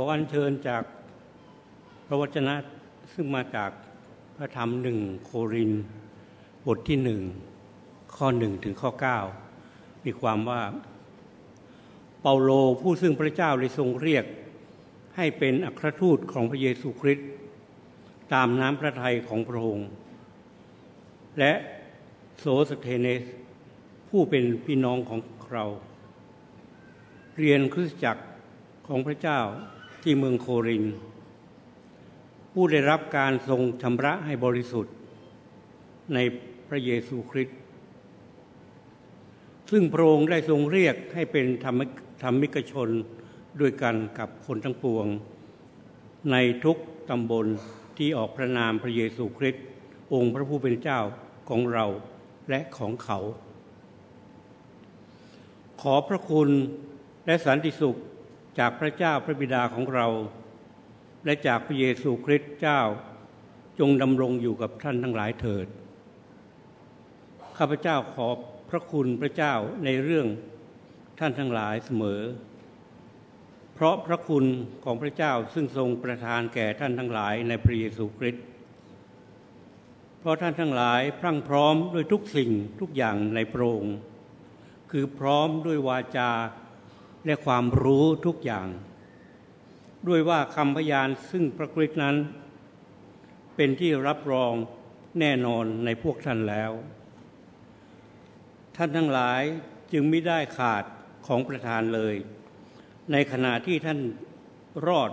ขออัญเชิญจากพระวจนะซึ่งมาจากพระธรรมหนึ่งโครินบทที่หนึ่งข้อหนึ่งถึงข้อเก้ามีความว่า เปาโลผู้ซึ่งพระเจ้าได้ทรงเรียก ให้เป็นอัครทูตของพระเยซูคริสต์ตามน้ำพระทัยของพระองค์ และโสสเทเนส ผู้เป็นพี่น้องของเรา เรียนคริสตจักรของพระเจ้า ที่เมืองโคริน ผู้ได้รับการทรงชำระให้บริสุทธิ์ ในพระเยซูคริสต์ซึ่งพระองค์ได้ทรงเรียกให้เป็นธรรมธรรมิกชนด้วยกันกับคนทั้งปวง ในทุกตำบลที่ออกพระนามพระเยซูคริสต์องค์พระผู้เป็นเจ้าของเราและของเขา ขอพระคุณและสันติสุข จากพระเจ้าพระบิดาของเรา และจากพระเยซูคริสต์เจ้า จงดำรงอยู่กับท่านทั้งหลายเถิด ข้าพเจ้าขอบพระคุณพระเจ้าในเรื่องท่านทั้งหลายเสมอ เพราะพระคุณของพระเจ้าซึ่งทรงประทานแก่ท่านทั้งหลายในพระเยซูคริสต์เพราะท่านทั้งหลายพรั่งพร้อมด้วยทุกสิ่งทุกอย่างในโปรงคือพร้อมด้วยวาจา และความรู้ทุกอย่าง ด้วยว่าคำพยานซึ่งพระคริสต์นั้น เป็นที่รับรองแน่นอนในพวกท่านแล้ว ท่านทั้งหลายจึงไม่ได้ขาดของประธานเลย ในขณะที่ท่านรอด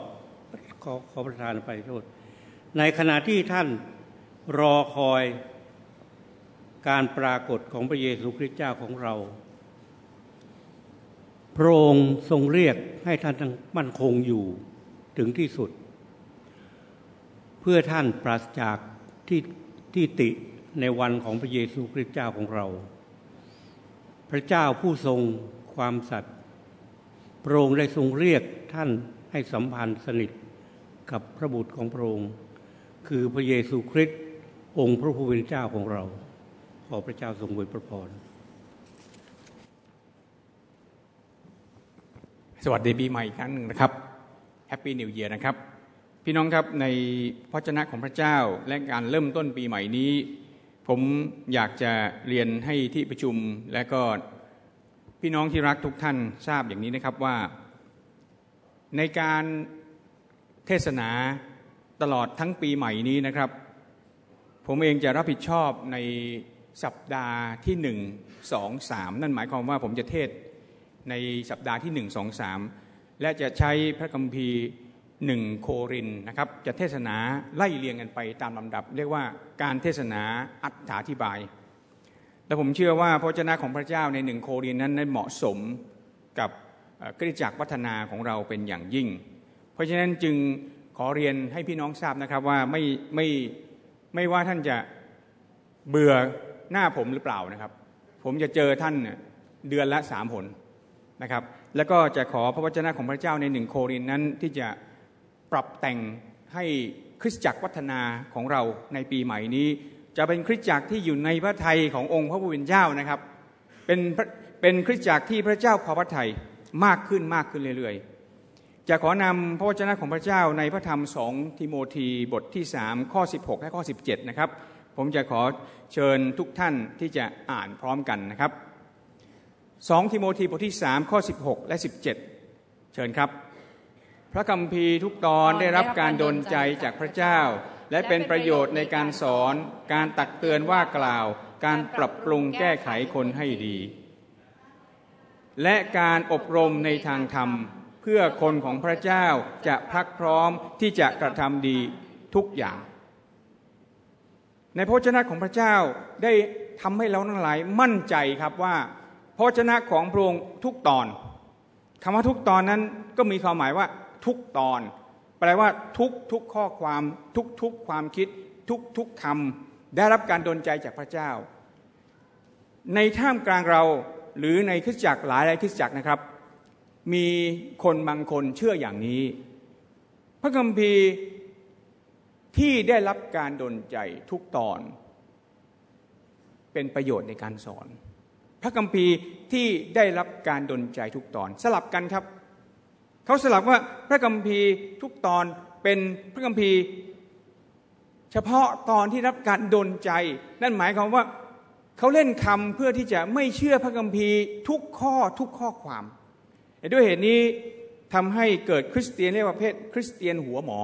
ขอขอประธานไปโทษ ในขณะที่ท่านรอคอยการปรากฏของพระเยซูคริสต์เจ้าของเรา พระองค์ทรงเรียกให้ท่านมั่นคงอยู่ถึงที่สุด เพื่อท่านปราศจากที่ที่ติในวันของพระเยซูคริสต์เจ้าของเรา พระเจ้าผู้ทรงความสัตย์พระองค์ได้ทรงเรียกท่านให้สัมพันธ์สนิทกับพระบุตรของพระองค์ คือพระเยซูคริสต์องค์พระผู้เป็นเจ้าของเรา ขอพระเจ้าทรงอวยพระพร สวัสดีปีใหม่อีกครั้งหนึ่งนะครับ Happy New Year นะครับ พี่น้องครับในพระเจ้ของพระเจ้าและการเริ่มต้นปีใหม่นี้ ผมอยากจะเรียนให้ที่ประชุมและก็พี่น้องที่รักทุกท่านทราบอย่างนี้นะครับว่า ในการเทศนาตลอดทั้งปีใหม่นี้นะครับ ผมเองจะรับผิดชอบในสัปดาห์ที่หนึ่งสองสามนั่นหมายความว่าผมจะเทศ ในสัปดาห์ที่หนึ่งสองสามและจะใช้พระคัมภีร์หนึ่งโครินนะครับจะเทศนาไล่เรียงกันไปตามลำดับ เรียกว่าการเทศนาอัตถาธิบาย และผมเชื่อว่าพระเจ้าของพระเจ้าในหนึ่งโครินนั้นนั้นเหมาะสมกับกริจักวัฒนาของเราเป็นอย่างยิ่ง เพราะฉะนั้นจึงขอเรียนให้พี่น้องทราบนะครับว่าไม่ไม่ไม่ว่าท่านจะเบื่อหน้าผมหรือเปล่านะครับ ผมจะเจอท่านเดือนละสามผล นะครับ แล้วก็จะขอพระวจนะของพระเจ้าในหนึ่งโครินนั้นที่จะปรับแต่งให้คริสตจักรวัฒนาของเราในปีใหม่นี้ จะเป็นคริสตจักรที่อยู่ในพระทัยขององค์พระผู้เป็นเจ้านะครับ เป็นเป็นคริสตจักรที่พระเจ้าพอพระทัยมากขึ้นมากขึ้นเรื่อยๆ จะขอนำพระวจนะของพระเจ้าในพระธรรมสองทิโมธีบทที่สามข้อ 16 และข้อ 17 นะครับ ผมจะขอเชิญทุกท่านที่จะอ่านพร้อมกันนะครับ สองทิโมธีบทที่สามข้อ 16 และ 17 เชิญครับ พระคัมภีร์ทุกตอนได้รับการดลใจจากพระเจ้า และเป็นประโยชน์ในการสอน การตักเตือนว่ากล่าว การปรับปรุงแก้ไขคนให้ดี และการอบรมในทางธรรม เพื่อคนของพระเจ้าจะพักพร้อมที่จะกระทำดีทุกอย่าง ในพระเจ้าของพระเจ้าได้ทำให้เราทั้งหลายมั่นใจครับว่า พระชนะของพระองค์ทุกตอนคำว่าทุกตอนนั้นก็มีความหมายว่าทุกตอน แปลว่าทุกทุกข้อความทุกทุกความคิด ทุกทุกคำได้รับการดลใจจากพระเจ้า ในท่ามกลางเราหรือในคริสตจักรหลายหลายคริสตจักรนะครับ มีคนบางคนเชื่ออย่างนี้ พระคัมภีร์ที่ได้รับการดลใจทุกตอน เป็นประโยชน์ในการสอน ระคัมภีร์ที่ได้รับการดลใจทุกตอนสลับกันครับ เขาสลับว่าพระคัมภีร์ทุกตอนเป็นพระคัมภีร์ เฉพาะตอนที่รับการดลใจ นั่นหมายความว่าเขาเล่นคำเพื่อที่จะไม่เชื่อพระคัมภีร์ทุกข้อทุกข้อความด้วยเหตุนี้ทำให้เกิดคริสเตียนเรียกว่าเพศคริสเตียนหัวหมอ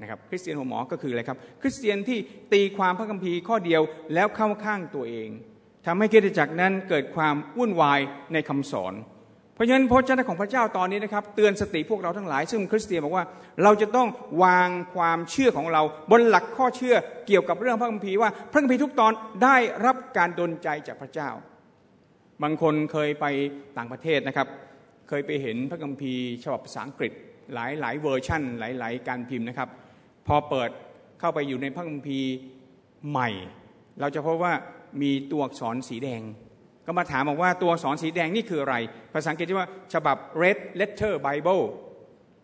นะครับคริสเตียนหัวหมอก็คืออะไรครับ คริสเตียนที่ตีความพระคัมภีร์ข้อเดียวแล้วเข้าข้างตัวเอง ทำให้กิจจักรนั้นเกิดความวุ่นวายในคำสอน เพราะฉะนั้นพระเจ้าของพระเจ้าตอนนี้นะครับเตือนสติพวกเราทั้งหลาย ซึ่งคริสเตียนบอกว่าเราจะต้องวางความเชื่อของเราบนหลักข้อเชื่อเกี่ยวกับเรื่องพระคัมภีร์ว่าพระคัมภีร์ทุกตอนได้รับการดลใจจากพระเจ้า บางคนเคยไปต่างประเทศนะครับ เคยไปเห็นพระคัมภีร์ฉบับภาษาอังกฤษหลายหลายเวอร์ชั่น หลายหลายการพิมพ์นะครับ พอเปิดเข้าไปอยู่ในพระคัมภีร์ใหม่ เราจะพบว่า มีตัวอักษรสีแดง ก็มาถามบอกว่าตัวอักษรสีแดงนี่คืออะไร ภาษาอังกฤษที่ว่าฉบับ red letter Bible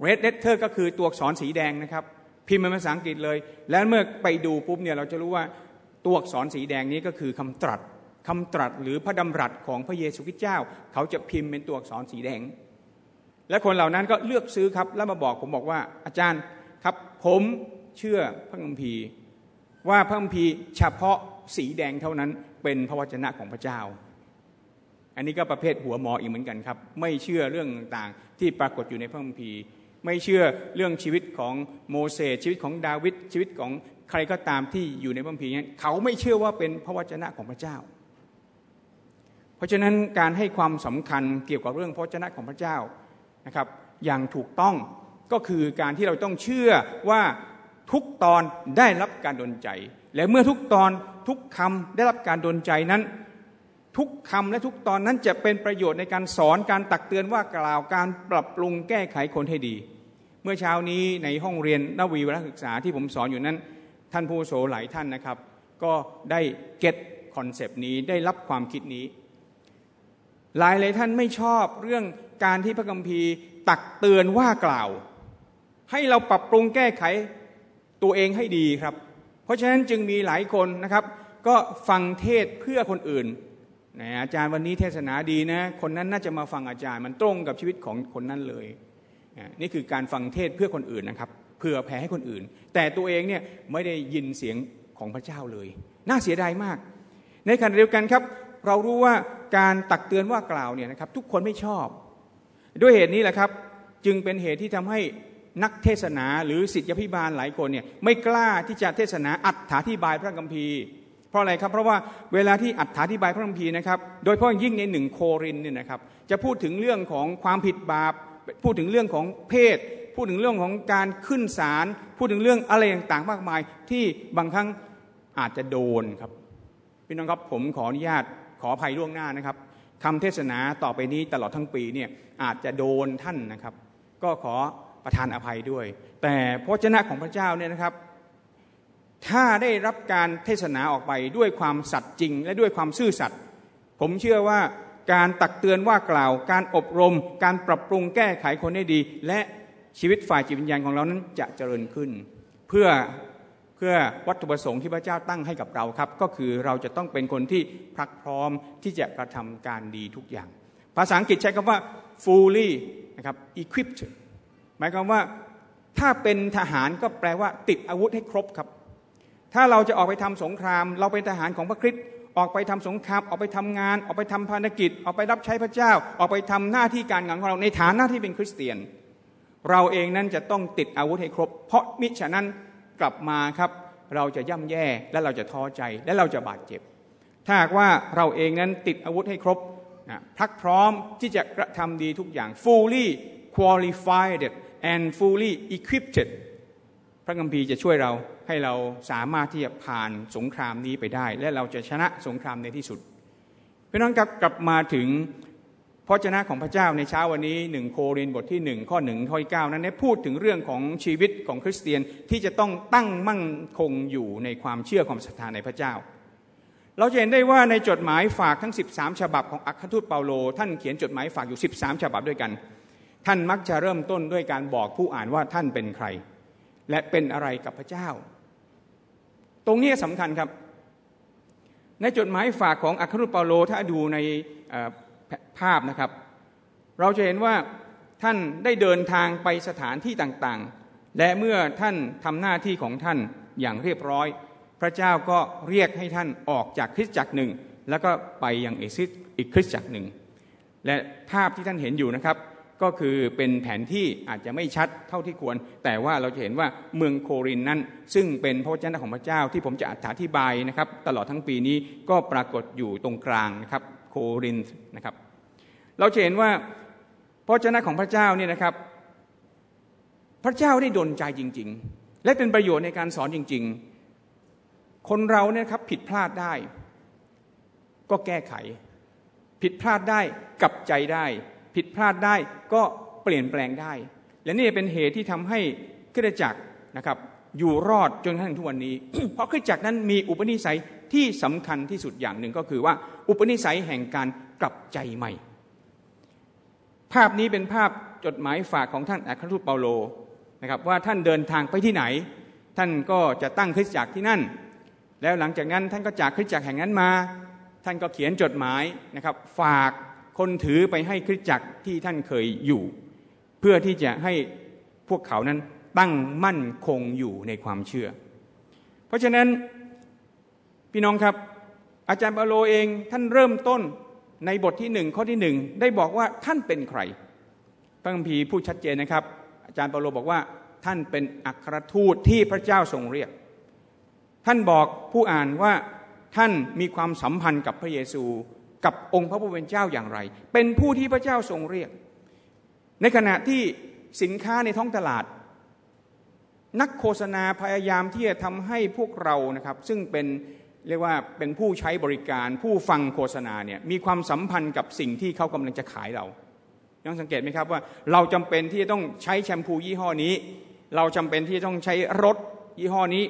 red letter ก็คือตัวอักษรสีแดงนะครับ พิมพ์เป็นภาษาอังกฤษเลย แล้วเมื่อไปดูปุ๊บเนี่ยเราจะรู้ว่าตัวอักษรสีแดงนี้ก็คือคำตรัสคำตรัสหรือพระดำรัสของพระเยซูคริสต์เจ้า เขาจะพิมพ์เป็นตัวอักษรสีแดง และคนเหล่านั้นก็เลือกซื้อครับแล้วมาบอกผมบอกว่าอาจารย์ครับผมเชื่อพระคัมภีร์ว่าพระคัมภีร์เฉพาะ สีแดงเท่านั้นเป็นพระวจนะของพระเจ้า อันนี้ก็ประเภทหัวหมออีกเหมือนกันครับ ไม่เชื่อเรื่องต่างๆ ที่ปรากฏอยู่ในพระคัมภีร์ ไม่เชื่อเรื่องชีวิตของโมเสสชีวิตของดาวิดชีวิตของใครก็ตามที่อยู่ในพระคัมภีร์นั้นเขาไม่เชื่อว่าเป็นพระวจนะของพระเจ้า เพราะฉะนั้นการให้ความสำคัญเกี่ยวกับเรื่องพระเจ้าของพระเจ้านะครับ อย่างถูกต้องก็คือการที่เราต้องเชื่อว่าทุกตอนได้รับการดลใจ และเมื่อทุกตอน ทุกคำได้รับการดลใจนั้น ทุกคำและทุกตอนนั้นจะเป็นประโยชน์ในการสอนการตักเตือนว่ากล่าวการปรับปรุงแก้ไขคนให้ดี เมื่อเช้านี้ในห้องเรียนรวีวารศึกษาที่ผมสอนอยู่นั้น ท่านผู้อาวุโสหลายท่านนะครับ ก็ได้ get concept นี้ได้รับความคิดนี้ หลายหลายท่านไม่ชอบเรื่องการที่พระคัมภีร์ตักเตือนว่ากล่าว ให้เราปรับปรุงแก้ไขตัวเองให้ดีครับ เพราะฉะนั้นจึงมีหลายคนนะครับ ก็ฟังเทศเพื่อคนอื่นนะอาจารย์วันนี้เทศนาดีนะ คนนั้นน่าจะมาฟังอาจารย์มันตรงกับชีวิตของคนนั้นเลย นี่คือการฟังเทศเพื่อคนอื่นนะครับเพื่อแผ่ให้คนอื่น แต่ตัวเองเนี่ยไม่ได้ยินเสียงของพระเจ้าเลย น่าเสียดายมาก ในขณะเดียวกันครับ เรารู้ว่าการตักเตือนว่ากล่าวเนี่ยนะครับทุกคนไม่ชอบ ด้วยเหตุนี้แหละครับ จึงเป็นเหตุที่ทำให้ นักเทศนาหรือสิทธิพิบาลหลายคนเนี่ยไม่กล้าที่จะเทศนาอัดถาธิบายพระคัมภีร์ เพราะอะไรครับ เพราะว่าเวลาที่อัดถาธิบายพระคัมภีร์นะครับโดยเฉพาะยิ่งในหนึ่งโครินเนี่ยนะครับจะพูดถึงเรื่องของความผิดบาป พูดถึงเรื่องของเพศ พูดถึงเรื่องของการขึ้นศาลพูดถึงเรื่องอะไรต่างๆมากมาย ที่บางครั้งอาจจะโดนครับพี่น้องครับผมขออนุญาตขออภัยล่วงหน้านะครับคำเทศนาต่อไปนี้ตลอดทั้งปีเนี่ยอาจจะโดนท่านนะครับ ก็ขอ ประทานอภัยด้วย แต่พระเจ้าของพระเจ้าเนี่ยนะครับ ถ้าได้รับการเทศนาออกไปด้วยความสัตย์จริง และด้วยความซื่อสัตย์ผมเชื่อว่าการตักเตือนว่ากล่าว การอบรม การปรับปรุงแก้ไขคนให้ดี และชีวิตฝ่ายจิตวิญญาณของเรานั้นจะเจริญขึ้น เพื่อเพื่อวัตถุประสงค์ที่พระเจ้าตั้งให้กับเราครับ ก็คือเราจะต้องเป็นคนที่พรักพร้อมที่จะกระทำการดีทุกอย่าง ภาษาอังกฤษใช้คำว่า fully นะครับ equipped หมายความว่าถ้าเป็นทหารก็แปลว่าติดอาวุธให้ครบครับ ถ้าเราจะออกไปทำสงคราม เราเป็นทหารของพระคริสต์ออกไปทำสงครามออกไปทำงาน ออกไปทำภารกิจ ออกไปรับใช้พระเจ้า ออกไปทำหน้าที่การงานของเราในฐานะที่เป็นคริสเตียน เราเองนั้นจะต้องติดอาวุธให้ครบ เพราะมิฉะนั้นกลับมาครับ เราจะย่ำแย่และเราจะท้อใจและเราจะบาดเจ็บ ถ้าหากว่าเราเองนั้นติดอาวุธให้ครบนะพักพร้อมที่จะกระทำดีทุกอย่าง fully qualified and fully equipped พระคัมภีร์จะช่วยเราให้เราสามารถที่จะผ่านสงครามนี้ไปได้ และเราจะชนะสงครามในที่สุดพี่น้องครับกลับมาถึงพระเจ้าของพระเจ้าในเช้าวันนี้หนึ่งโครินบทที่หนึ่งข้อหนึ่งข้อเก้านั้นได้พูดถึงเรื่องของชีวิตของคริสเตียนที่จะต้องตั้งมั่งคงอยู่ในความเชื่อความศรัทธาในพระเจ้า เราจะเห็นได้ว่าในจดหมายฝากทั้ง 13 ฉบับของอัครทูตเปาโล ท่านเขียนจดหมายฝากอยู่ 13 ฉบับด้วยกัน ท่านมักจะเริ่มต้นด้วยการบอกผู้อ่านว่าท่านเป็นใคร และเป็นอะไรกับพระเจ้า ตรงนี้สำคัญครับ ในจดหมายฝากของอัครทูตเปาโลถ้าดูในภาพนะครับ เราจะเห็นว่าท่านได้เดินทางไปสถานที่ต่างๆ และเมื่อท่านทำหน้าที่ของท่านอย่างเรียบร้อย พระเจ้าก็เรียกให้ท่านออกจากคริสตจักรหนึ่ง แล้วก็ไปยังอีกคริสตจักรหนึ่ง และภาพที่ท่านเห็นอยู่นะครับ ก็คือเป็นแผนที่อาจจะไม่ชัดเท่าที่ควร แต่ว่าเราจะเห็นว่าเมืองโครินนั้น ซึ่งเป็นพระวจนะของพระเจ้าที่ผมจะอธิบายนะครับตลอดทั้งปีนี้ก็ปรากฏอยู่ตรงกลางนะครับโครินนะครับ เราจะเห็นว่าพระวจนะของพระเจ้าเนี่ยนะครับ พระเจ้าได้ดลใจจริง ๆ และเป็นประโยชน์ในการสอนจริง ๆ คนเราเนี่ยครับผิดพลาดได้ ก็แก้ไข ผิดพลาดได้กลับใจได้ ผิดพลาดได้ก็เปลี่ยนแปลงได้ และนี่เป็นเหตุที่ทำให้คริสตจักรนะครับอยู่รอดจนกระทั่งทุกวันนี้ เพราะคริสตจักรนั้นมีอุปนิสัยที่สำคัญที่สุดอย่างหนึ่งก็คือว่าอุปนิสัยแห่งการกลับใจใหม่ ภาพนี้เป็นภาพจดหมายฝากของท่านอัครทูตเปาโลนะครับว่าท่านเดินทางไปที่ไหน ท่านก็จะตั้งคริสตจักรที่นั่น แล้วหลังจากนั้นท่านก็จากคริสตจักรแห่งนั้นมา ท่านก็เขียนจดหมายนะครับฝาก คนถือไปให้คริสตจักรที่ท่านเคยอยู่ เพื่อที่จะให้พวกเขานั้นตั้งมั่นคงอยู่ในความเชื่อ เพราะฉะนั้นพี่น้องครับ อาจารย์เปาโลเองท่านเริ่มต้นในบทที่หนึ่งข้อที่หนึ่งได้บอกว่าท่านเป็นใครพระคัมภีร์พูดชัดเจนนะครับ อาจารย์เปาโลบอกว่าท่านเป็นอัครทูตที่พระเจ้าทรงเรียก ท่านบอกผู้อ่านว่าท่านมีความสัมพันธ์กับพระเยซู กับองค์พระผู้เป็นเจ้าอย่างไร เป็นผู้ที่พระเจ้าทรงเรียก ในขณะที่สินค้าในท้องตลาด นักโฆษณาพยายามที่จะทำให้พวกเรานะครับ ซึ่งเป็นเรียกว่าเป็นผู้ใช้บริการผู้ฟังโฆษณาเนี่ยมีความสัมพันธ์กับสิ่งที่เขากำลังจะขายเรายังสังเกตไหมครับว่าเราจำเป็นที่จะต้องใช้แชมพูยี่ห้อนี้ เราจำเป็นที่จะต้องใช้รถยี่ห้อนี้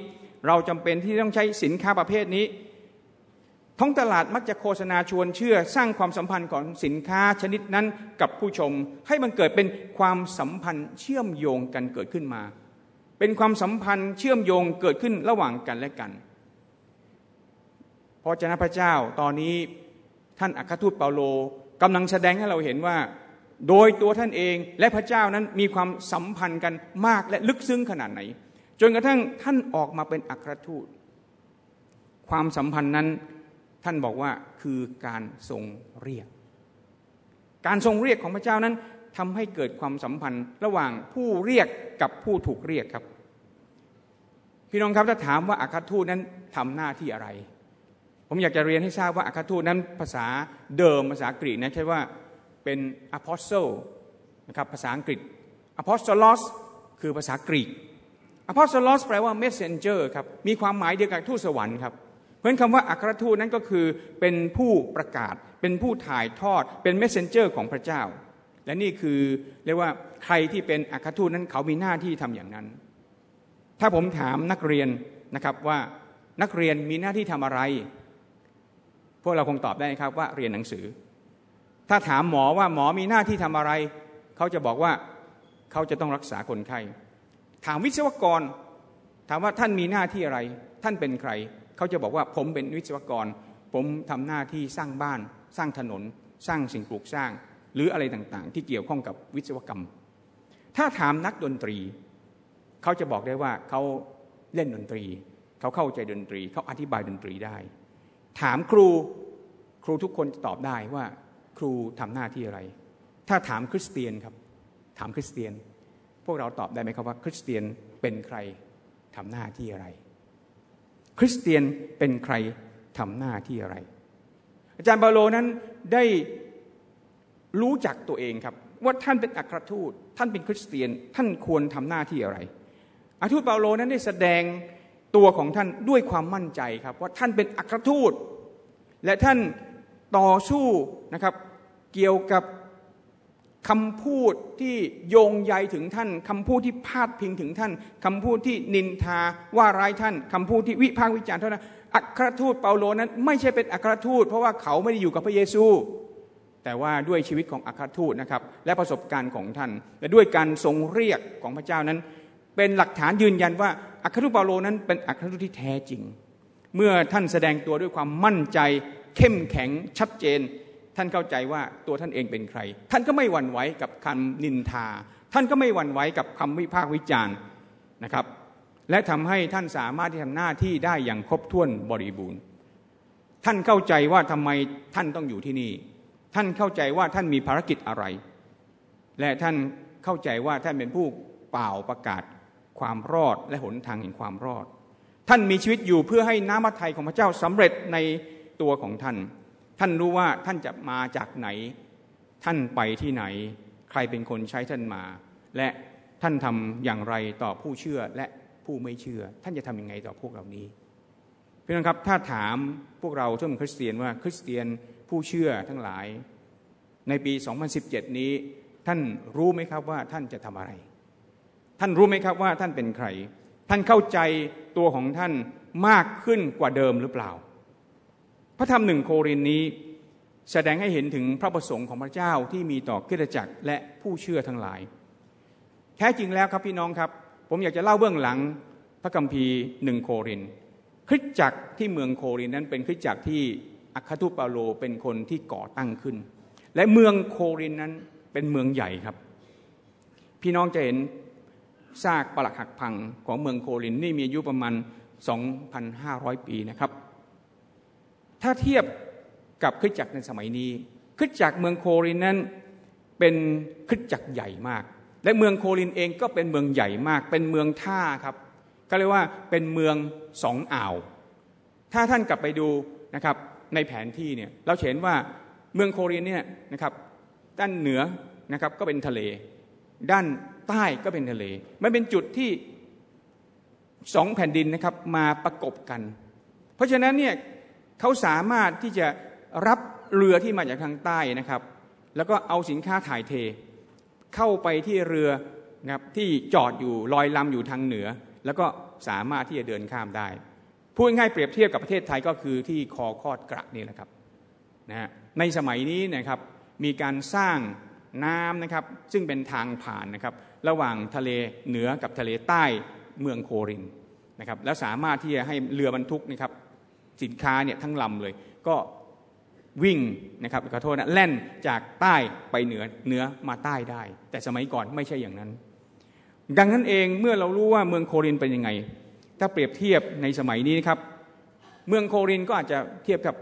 เราจำเป็นที่ต้องใช้สินค้าประเภทนี้ ท้องตลาดมักจะโฆษณาชวนเชื่อสร้างความสัมพันธ์ของสินค้าชนิดนั้นกับผู้ชม ให้มันเกิดเป็นความสัมพันธ์เชื่อมโยงกันเกิดขึ้นมา เป็นความสัมพันธ์เชื่อมโยงเกิดขึ้นระหว่างกันและกันพระเจ้าพระเจ้าตอนนี้ท่านอัครทูตเปาโลกำลังแสดงให้เราเห็นว่า โดยตัวท่านเองและพระเจ้านั้นมีความสัมพันธ์กันมากและลึกซึ้งขนาดไหน จนกระทั่งท่านออกมาเป็นอัครทูต ความสัมพันธ์นั้น ท่านบอกว่าคือการทรงเรียก การทรงเรียกของพระเจ้านั้นทำให้เกิดความสัมพันธ์ระหว่างผู้เรียกกับผู้ถูกเรียกครับ พี่น้องครับถ้าถามว่าอาคาทูตนั้นทำหน้าที่อะไร ผมอยากจะเรียนให้ทราบว่าอาคาทูตนั้นภาษาเดิมภาษากรีกนะใช่ว่าเป็น apostle นะครับภาษาอังกฤษ apostolos คือภาษากรีก apostolos แปลว่า messenger ครับมีความหมายเดียวกับทูตสวรรค์ครับ เพราะนั้นคำว่าอัครทูตนั้นก็คือเป็นผู้ประกาศ เป็นผู้ถ่ายทอด เป็นเมสเซนเจอร์ของพระเจ้า และนี่คือเรียกว่าใครที่เป็นอัครทูตนั้นเขามีหน้าที่ทำอย่างนั้น ถ้าผมถามนักเรียนนะครับว่านักเรียนมีหน้าที่ทำอะไร พวกเราคงตอบได้ครับว่าเรียนหนังสือ ถ้าถามหมอว่าหมอมีหน้าที่ทำอะไร เขาจะบอกว่าเขาจะต้องรักษาคนไข้ ถามวิศวกร ถามว่าท่านมีหน้าที่อะไร ท่านเป็นใคร เขาจะบอกว่าผมเป็นวิศวกร ผมทำหน้าที่สร้างบ้าน สร้างถนน สร้างสิ่งปลูกสร้าง หรืออะไรต่างๆ ที่เกี่ยวข้องกับวิศวกรรม ถ้าถามนักดนตรี เขาจะบอกได้ว่าเขาเล่นดนตรี เขาเข้าใจดนตรี เขาอธิบายดนตรีได้ ถามครูครูทุกคนตอบได้ว่าครูทำหน้าที่อะไร ถ้าถามคริสเตียนครับ ถามคริสเตียน พวกเราตอบได้ไหมครับว่า คริสเตียนเป็นใครทำหน้าที่อะไร คริสเตียนเป็นใครทำหน้าที่อะไร อาจารย์เปาโลนั้นได้รู้จักตัวเองครับ ว่าท่านเป็นอัครทูต ท่านเป็นคริสเตียนท่านควรทำหน้าที่อะไรอาทูตเปาโลนั้นได้แสดงตัวของท่านด้วยความมั่นใจครับ ว่าท่านเป็นอัครทูต และท่านต่อสู้นะครับเกี่ยวกับ คำพูดที่โยงใยถึงท่านคำพูดที่พาดพิงถึงท่านคำพูดที่นินทาว่าร้ายท่านคำพูดที่วิพากษ์วิจารณ์เท่านั้นอัครทูตเปาโลนั้น ไม่ใช่เป็นอัครทูต เพราะว่าเขาไม่ได้อยู่กับพระเยซู แต่ว่าด้วยชีวิตของอัครทูตนะครับและประสบการณ์ของท่าน และด้วยการทรงเรียกของพระเจ้านั้น เป็นหลักฐานยืนยันว่าอัครทูตเปาโลนั้นเป็นอัครทูตที่แท้จริง เมื่อท่านแสดงตัวด้วยความมั่นใจ เข้มแข็งชัดเจน ท่านเข้าใจว่าตัวท่านเองเป็นใคร ท่านก็ไม่หวั่นไหวกับคำนินทา ท่านก็ไม่หวั่นไหวกับคำวิพากษ์วิจารณ์นะครับ และทำให้ท่านสามารถที่ทำหน้าที่ได้อย่างครบถ้วนบริบูรณ์ ท่านเข้าใจว่าทำไมท่านต้องอยู่ที่นี่ ท่านเข้าใจว่าท่านมีภารกิจอะไร และท่านเข้าใจว่าท่านเป็นผู้เป่าประกาศความรอดและหนทางแห่งความรอด ท่านมีชีวิตอยู่เพื่อให้น้ำพระทัยของพระเจ้าสำเร็จในตัวของท่าน ท่านรู้ว่าท่านจะมาจากไหน ท่านไปที่ไหน ใครเป็นคนใช้ท่านมา และท่านทำอย่างไรต่อผู้เชื่อและผู้ไม่เชื่อ ท่านจะทำยังไงต่อพวกเหล่านี้พี่น้องครับถ้าถามพวกเราที่เป็นคริสเตียนว่าคริสเตียนผู้เชื่อทั้งหลาย ในปี 2017 นี้ ท่านรู้ไหมครับว่าท่านจะทำอะไร ท่านรู้ไหมครับว่าท่านเป็นใคร ท่านเข้าใจตัวของท่านมากขึ้นกว่าเดิมหรือเปล่า พระธรรมหนึ่งโครินนี้แสดงให้เห็นถึงพระประสงค์ของพระเจ้าที่มีต่อคริสตจักรและผู้เชื่อทั้งหลาย แท้จริงแล้วครับพี่น้องครับ ผมอยากจะเล่าเบื้องหลังพระคัมภีร์หนึ่งโครินคริสตจักรที่เมืองโครินนั้นเป็นคริสตจักรที่อัครทูตเปาโลเป็นคนที่ก่อตั้งขึ้น และเมืองโครินนั้นเป็นเมืองใหญ่ครับ พี่น้องจะเห็นซากปรักหักพังของเมืองโครินนี่มีอายุประมาณ 2,500 ปีนะครับ ถ้าเทียบกับคริสจักรในสมัยนี้คริสจักรเมืองโครินนั้นเป็นคริสจักรใหญ่มาก และเมืองโครินเองก็เป็นเมืองใหญ่มาก เป็นเมืองท่าครับก็เรียกว่าเป็นเมืองสองอ่าว ถ้าท่านกลับไปดูนะครับในแผนที่เนี่ยเราเห็นว่าเมืองโครินเนี่ยนะครับด้านเหนือนะครับก็เป็นทะเล ด้านใต้ก็เป็นทะเลมันเป็นจุดที่สองแผ่นดินนะครับมาประกบกัน เพราะฉะนั้นเนี่ย เขาสามารถที่จะรับเรือที่มาจากทางใต้นะครับ แล้วก็เอาสินค้าถ่ายเท เข้าไปที่เรือนะครับที่จอดอยู่ลอยลำอยู่ทางเหนือ แล้วก็สามารถที่จะเดินข้ามได้พูดง่ายเปรียบเทียบกับประเทศไทยก็คือที่คอคอดกระนี่แหละครับนะในสมัยนี้นะครับมีการสร้างน้ำนะครับซึ่งเป็นทางผ่านนะครับระหว่างทะเลเหนือกับทะเลใต้เมืองโครินนะครับแล้วสามารถที่จะให้เรือบรรทุกนะครับ สินค้าเนี่ยทั้งลำเลยก็วิ่งนะครับขอโทษนะแล่นจากใต้ไปเหนือเหนือมาใต้ได้ แต่สมัยก่อนไม่ใช่อย่างนั้น ดังนั้นเองเมื่อเรารู้ว่าเมืองโครินเป็นยังไง ถ้าเปรียบเทียบในสมัยนี้นะครับ เมืองโครินก็อาจจะเทียบกับ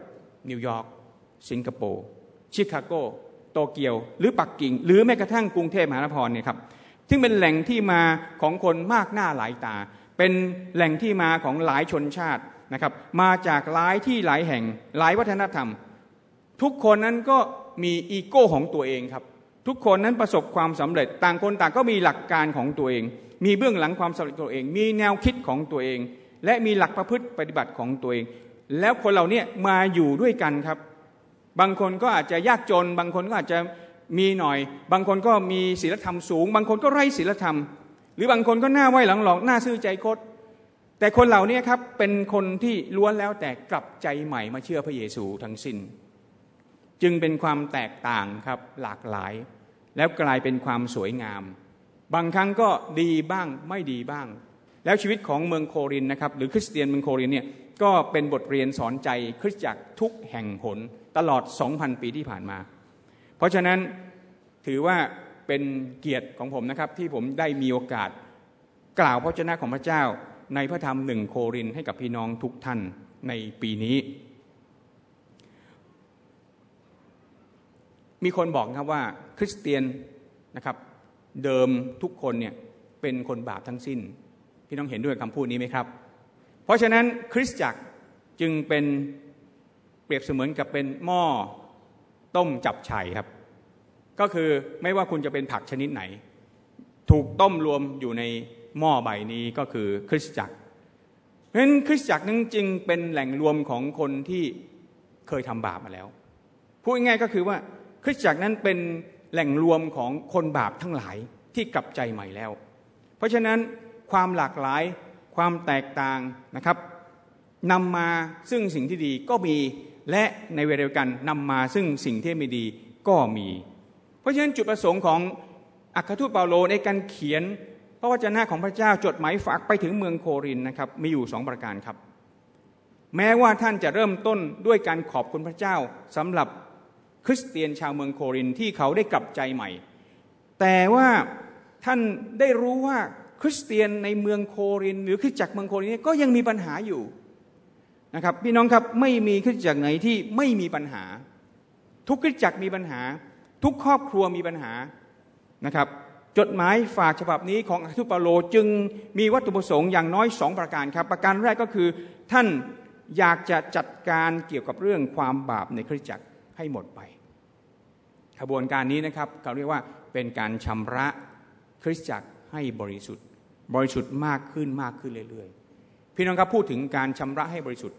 นิวยอร์กสิงคโปร์ชิคาโกโตเกียว หรือปักกิ่ง หรือแม้กระทั่งกรุงเทพมหานครเนี่ยครับซึ่งเป็นแหล่งที่มาของคนมากหน้าหลายตา เป็นแหล่งที่มาของหลายชนชาติ นะครับมาจากหลายที่หลายแห่งหลายวัฒนธรรม ทุกคนนั้นก็มีอีโก้ของตัวเองครับ ทุกคนนั้นประสบความสำเร็จต่างคนต่างก็มีหลักการของตัวเอง มีเบื้องหลังความสำเร็จตัวเอง มีแนวคิดของตัวเอง และมีหลักประพฤติปฏิบัติของตัวเอง แล้วคนเหล่านี้มาอยู่ด้วยกันครับ บางคนก็อาจจะยากจน บางคนก็อาจจะมีหน่อย บางคนก็มีศีลธรรมสูง บางคนก็ไร้ศีลธรรม หรือบางคนก็หน้าไหวหลังหลอกหน้าซื่อใจคด แต่คนเหล่านี้ครับเป็นคนที่ล้วนแล้วแต่กลับใจใหม่มาเชื่อพระเยซูทั้งสิน้น จึงเป็นความแตกต่างครับหลากหลาย แล้วกลายเป็นความสวยงาม บางครั้งก็ดีบ้างไม่ดีบ้าง แล้วชีวิตของเมืองโครินนะครับหรือคริสเตียนเมืองโครินเนี่ยก็เป็นบทเรียนสอนใจคริสตจักรทุกแห่งหนตลอด 2,000 ปีที่ผ่านมา เพราะฉะนั้นถือว่าเป็นเกียรติของผมนะครับที่ผมได้มีโอกาสกล่าวพระเจ้าของพระเจ้า ในพระธรรมหนึ่งโครินให้กับพี่น้องทุกท่านในปีนี้ มีคนบอกครับว่าคริสเตียนนะครับเดิมทุกคนเนี่ยเป็นคนบาปทั้งสิ้น พี่น้องเห็นด้วยคำพูดนี้ไหมครับ เพราะฉะนั้นคริสตจักรจึงเป็นเปรียบเสมือนกับเป็นหม้อต้มจับไฉครับ ก็คือไม่ว่าคุณจะเป็นผักชนิดไหน ถูกต้มรวมอยู่ใน หม้อใบนี้ก็คือคริสตจักร เพราะฉะนั้นคริสตจักรนั้นจึงเป็นแหล่งรวมของคนที่เคยทำบาปมาแล้ว พูดง่ายๆก็คือว่าคริสตจักรนั้นเป็นแหล่งรวมของคนบาปทั้งหลายที่กลับใจใหม่แล้ว เพราะฉะนั้นความหลากหลายความแตกต่างนะครับนำมาซึ่งสิ่งที่ดีก็มีและในเวลาเดียวกันนำมาซึ่งสิ่งที่ไม่ดีก็มี เพราะฉะนั้นจุดประสงค์ของอัครทูตเปาโลในการเขียน พระวจนะของพระเจ้าจดหมายฝากไปถึงเมืองโครินนะครับมีอยู่สองประการครับ แม้ว่าท่านจะเริ่มต้นด้วยการขอบคุณพระเจ้าสำหรับคริสเตียนชาวเมืองโครินที่เขาได้กลับใจใหม่ แต่ว่าท่านได้รู้ว่าคริสเตียนในเมืองโคริน หรือคริสตจักรเมืองโครินก็ยังมีปัญหาอยู่นะครับพี่น้องครับไม่มีคริสตจักรไหนที่ไม่มีปัญหา ทุกคริสตจักรมีปัญหา ทุกครอบครัวมีปัญหานะครับ จดหมายฝากฉบับนี้ของอาทูตเปาโลจึงมีวัตถุประสงค์อย่างน้อยสองประการครับ ประการแรกก็คือท่านอยากจะจัดการเกี่ยวกับเรื่องความบาปในคริสตจักรให้หมดไปขบวนการนี้นะครับเขาเรียกว่าเป็นการชำระคริสตจักรให้บริสุทธิ์ บริสุทธิ์มากขึ้นมากขึ้นเรื่อยๆ พี่น้องครับพูดถึงการชำระให้บริสุทธิ์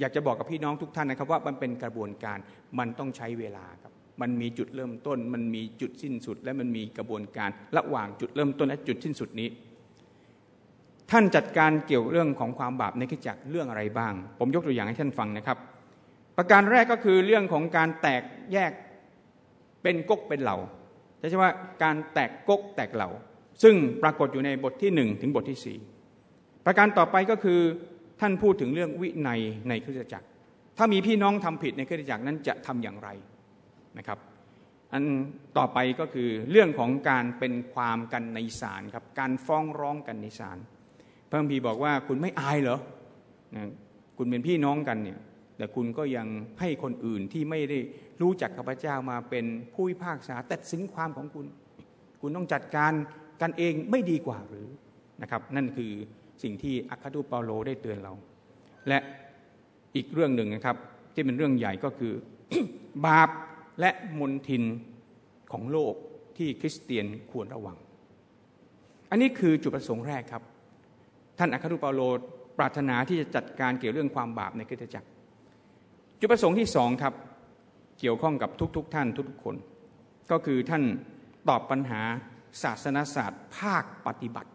อยากจะบอกกับพี่น้องทุกท่านนะครับว่ามันเป็นกระบวนการมันต้องใช้เวลาครับ มันมีจุดเริ่มต้น มันมีจุดสิ้นสุด และมันมีกระบวนการระหว่างจุดเริ่มต้นและจุดสิ้นสุดนี้ ท่านจัดการเกี่ยวเรื่องของความบาปในขิจักเรื่องอะไรบ้าง ผมยกตัวอย่างให้ท่านฟังนะครับ ประการแรกก็คือเรื่องของการแตกแยกเป็นก๊กเป็นเหล่าใช่ไหมว่าการแตกก๊กแตกเหล่า ซึ่งปรากฏอยู่ในบทที่หนึ่งถึงบทที่สี่ประการต่อไปก็คือท่านพูดถึงเรื่องวินัยในคริสตจักร ถ้ามีพี่น้องทำผิดในคริสตจักรนั้นจะทำอย่างไร นะครับอันต่อไปก็คือเรื่องของการเป็นความกันในศาลครับการฟ้องร้องกันในศาลพระพีบอกว่าคุณไม่อายเหรอคุณเป็นพี่น้องกันเนี่ยแต่คุณก็ยังให้คนอื่นที่ไม่ได้รู้จักข้าพเจ้ามาเป็นผู้พิพากษาตัดสินความของคุณ คุณต้องจัดการกันเองไม่ดีกว่าหรือนะครับ นั่นคือสิ่งที่อัครทูตเปาโลได้เตือนเรา และอีกเรื่องหนึ่งนะครับ ที่เป็นเรื่องใหญ่ก็คือบาป และมนทินของโลกที่คริสเตียนควรระวัง อันนี้คือจุดประสงค์แรกครับ ท่านอัครทูตเปาโลปรารถนาที่จะจัดการเกี่ยวเรื่องความบาปในคริสตจักร จุดประสงค์ที่สองครับ เกี่ยวข้องกับทุกๆทท่านทุกๆคน ก็คือท่านตอบปัญหาศาสนศาสตร์ภาคปฏิบัติ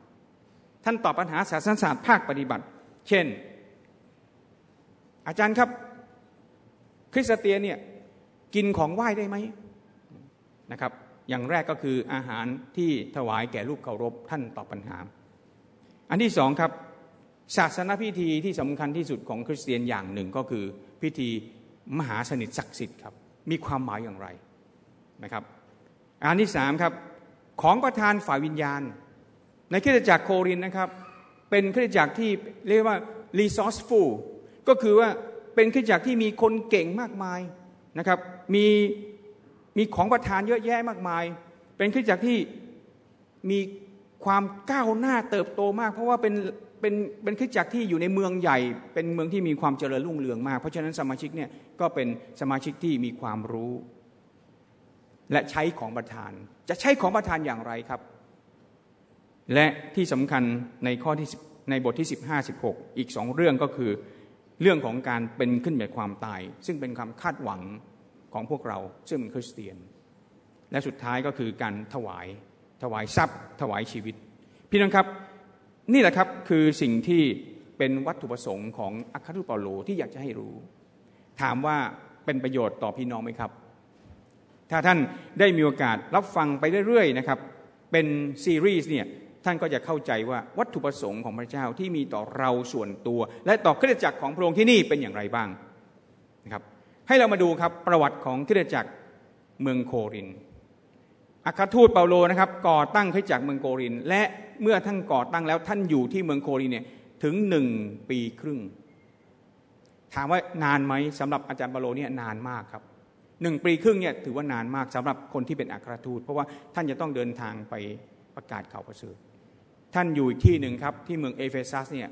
ท่านตอบปัญหาศาสนศาสตร์ภาคปฏิบัติ เช่น อาจารย์ครับ คริสเตียนเนี่ย กินของไหว้ได้ไหมนะครับ อย่างแรกก็คืออาหารที่ถวายแก่รูปเคารพท่านตอบปัญหา อันที่สองครับศาสนพิธีที่สำคัญที่สุดของคริสเตียนอย่างหนึ่งก็คือพิธีมหาสนิทศักดิ์สิทธิ์ครับมีความหมายอย่างไรนะครับอันที่สามครับของประธานฝ่ายวิญญาณ ในคริสตจักรโครินนะครับ เป็นคริสตจักรที่เรียกว่า resourceful ก็คือว่าเป็นคริสตจักรที่มีคนเก่งมากมายนะครับ มีมีของประทานเยอะแยะมากมาย เป็นคริสตจักรที่มีความก้าวหน้าเติบโตมาก เพราะว่าเป็นเป็นเป็นคริสตจักรที่อยู่ในเมืองใหญ่ เป็นเมืองที่มีความเจริญรุ่งเรืองมาก เพราะฉะนั้นสมาชิกเนี่ยก็เป็นสมาชิกที่มีความรู้ และใช้ของประทาน จะใช้ของประทานอย่างไรครับ และที่สำคัญในข้อที่ในบทที่ 15 16 อีกสองเรื่องก็คือเรื่องของการเป็นขึ้นแบบความตาย ซึ่งเป็นความคาดหวัง ของพวกเราซึ่งเป็นคริสเตียน และสุดท้ายก็คือการถวายถวายทรัพย์ ถวายชีวิต พี่น้องครับนี่แหละครับคือสิ่งที่เป็นวัตถุประสงค์ของอัครทูตเปาโลที่อยากจะให้รู้ ถามว่าเป็นประโยชน์ต่อพี่น้องไหมครับ ถ้าท่านได้มีโอกาสรับฟังไปเรื่อยๆนะครับเป็นซีรีส์เนี่ยท่านก็จะเข้าใจว่าวัตถุประสงค์ของพระเจ้าที่มีต่อเราส่วนตัว และต่อคริสตจักรของพระองค์ที่นี่เป็นอย่างไรบ้างนะครับ ให้เรามาดูครับประวัติของคริสตจักรเมืองโครินอัครทูตเปาโลนะครับก่อตั้งคริสตจักรเมืองโคริน และเมื่อท่านก่อตั้งแล้วท่านอยู่ที่เมืองโครินเนี่ยถึงหนึ่งปีครึ่ง ถามว่านานไหมสำหรับอาจารย์เปาโลเนี่ยนานมากครับหนึ่งปีครึ่งเนี่ยถือว่านานมากสำหรับคนที่เป็นอัครทูต เพราะว่าท่านจะต้องเดินทางไปประกาศข่าวประเสริฐท่านอยู่อีกที่หนึ่งครับที่เมืองเอเฟซัสเนี่ย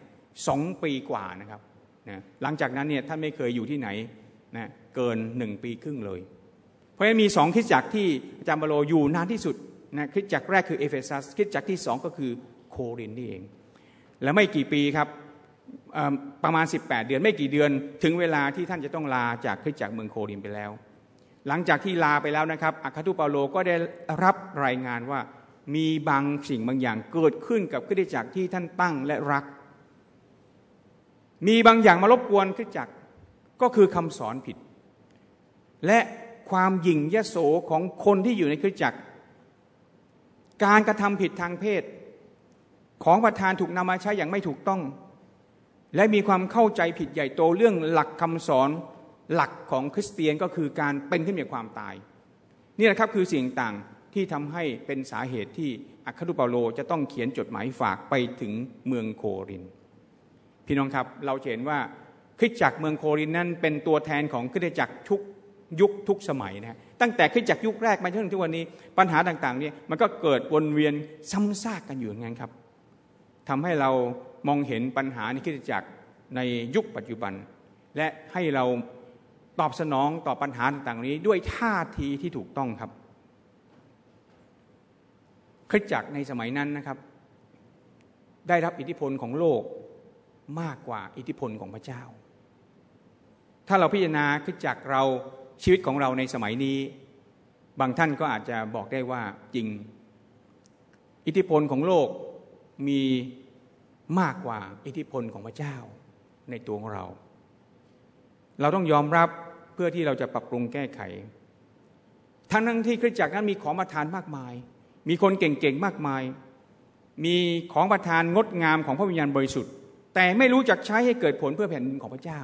สองปีกว่านะครับนะหลังจากนั้นเนี่ยท่านไม่เคยอยู่ที่ไหน นะเกินหนึ่งปีครึ่งเลย เพราะฉะนั้นมีสองคริสจักรที่อาจารย์เปาโลอยู่นานที่สุดนะคริสจักรแรกคือเอเฟซัสคริสจักรที่สองก็คือโครินธ์นี่เอง และไม่กี่ปีครับประมาณ 18 เดือนไม่กี่เดือนถึงเวลาที่ท่านจะต้องลาจากคริสจักรเมืองโครินธ์ไปแล้ว หลังจากที่ลาไปแล้วนะครับอัครทูตเปาโลก็ได้รับรายงานว่ามีบางสิ่งบางอย่างเกิดขึ้นกับคริสตจักรที่ท่านตั้งและรัก มีบางอย่างมารบกวนคริสตจักร ก็คือคำสอนผิด และความหยิ่งยโสของคนที่อยู่ในคริสตจักร การกระทำผิดทางเพศ ของประธานถูกนำมาใช้อย่างไม่ถูกต้อง และมีความเข้าใจผิดใหญ่โตเรื่องหลักคำสอนหลักของคริสเตียนก็คือการเป็นขึ้นจากความตาย นี่แหละครับคือสิ่งต่างที่ทำให้เป็นสาเหตุที่อัครทูตเปาโลจะต้องเขียนจดหมายฝากไปถึงเมืองโคริน พี่น้องครับเราเห็นว่า คริสตจักรเมืองโครินนั้นเป็นตัวแทนของคริสตจักรทุกยุคทุกสมัยนะตั้งแต่คริสตจักรยุคแรกมาจนถึงทุกวันนี้ปัญหาต่างๆนี่มันก็เกิดวนเวียนซ้ำซากกันอยู่อย่างนั้นครับทำให้เรามองเห็นปัญหาในคริสตจักรในยุคปัจจุบัน และให้เราตอบสนองต่อปัญหาต่างๆนี้ด้วยท่าทีที่ถูกต้องครับคริสตจักรในสมัยนั้นนะครับ ได้รับอิทธิพลของโลกมากกว่าอิทธิพลของพระเจ้า ถ้าเราพิจารณาคริสตจักเราชีวิตของเราในสมัยนี้ บางท่านก็อาจจะบอกได้ว่าจริง อิทธิพลของโลกมีมากกว่าอิทธิพลของพระเจ้าในตัวของเรา เราต้องยอมรับเพื่อที่เราจะปรับปรุงแก้ไข ทั้งทั้งที่คริสตจักรนั้นมีของประทานมากมาย มีคนเก่งๆมากมาย มีของประทานงดงามของพระวิญญาณบริสุทธิ์ แต่ไม่รู้จักใช้ให้เกิดผลเพื่อแผ่นดินของพระเจ้า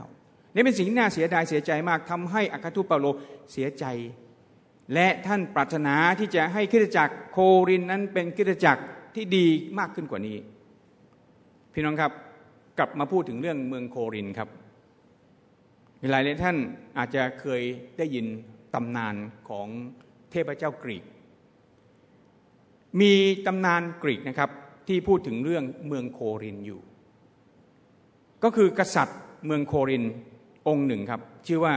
นี่เป็นสิ่งที่น่าเสียดายเสียใจมากทำให้อัครทูตเปาโลเสียใจ และท่านปรารถนาที่จะให้คริสตจักรโครินนั้นเป็นคริสตจักรที่ดีมากขึ้นกว่านี้ พี่น้องครับกลับมาพูดถึงเรื่องเมืองโครินครับหลายท่านอาจจะเคยได้ยินตำนานของเทพเจ้ากรีก มีตำนานกรีกนะครับที่พูดถึงเรื่องเมืองโครินอยู่ ก็คือกษัตริย์เมืองโคริน องค์หนึ่งครับ ชื่อว่า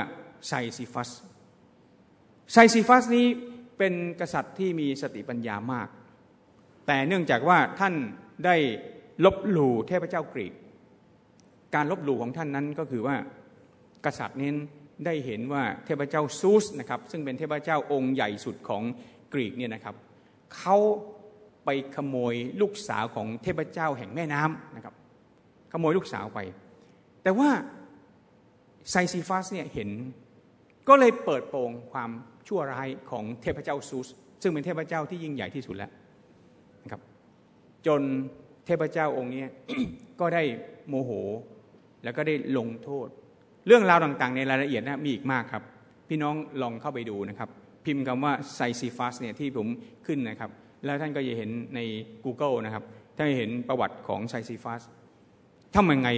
ไซซิฟัสไซซิฟัสนี้เป็นกษัตริย์ที่มีสติปัญญามาก แต่เนื่องจากว่าท่านได้ลบหลู่เทพเจ้ากรีก การลบหลู่ของท่านนั้นก็คือว่ากษัตริย์นี้ได้เห็นว่าเทพเจ้าซูสนะครับซึ่งเป็นเทพเจ้าองค์ใหญ่สุดของกรีกเนี่ยนะครับเขาไปขโมยลูกสาวของเทพเจ้าแห่งแม่น้ำนะครับขโมยลูกสาวไป แต่ว่า ไซซีฟัสเนี่ยเห็นก็เลยเปิดโปงความชั่วร้ายของเทพเจ้าซูส ซึ่งเป็นเทพเจ้าที่ยิ่งใหญ่ที่สุดแล้วนะครับจนเทพเจ้าองค์นี้ก็ได้โมโหแล้วก็ได้ลงโทษ เรื่องราวต่างๆ ในรายละเอียดนะมีอีกมากครับ พี่น้องลองเข้าไปดูนะครับ พิมพ์คำว่าไซซีฟัสเนี่ยที่ผมขึ้นนะครับ แล้วท่านก็จะเห็นใน Google นะครับท่านเห็นประวัติของไซซีฟัสทำยังไง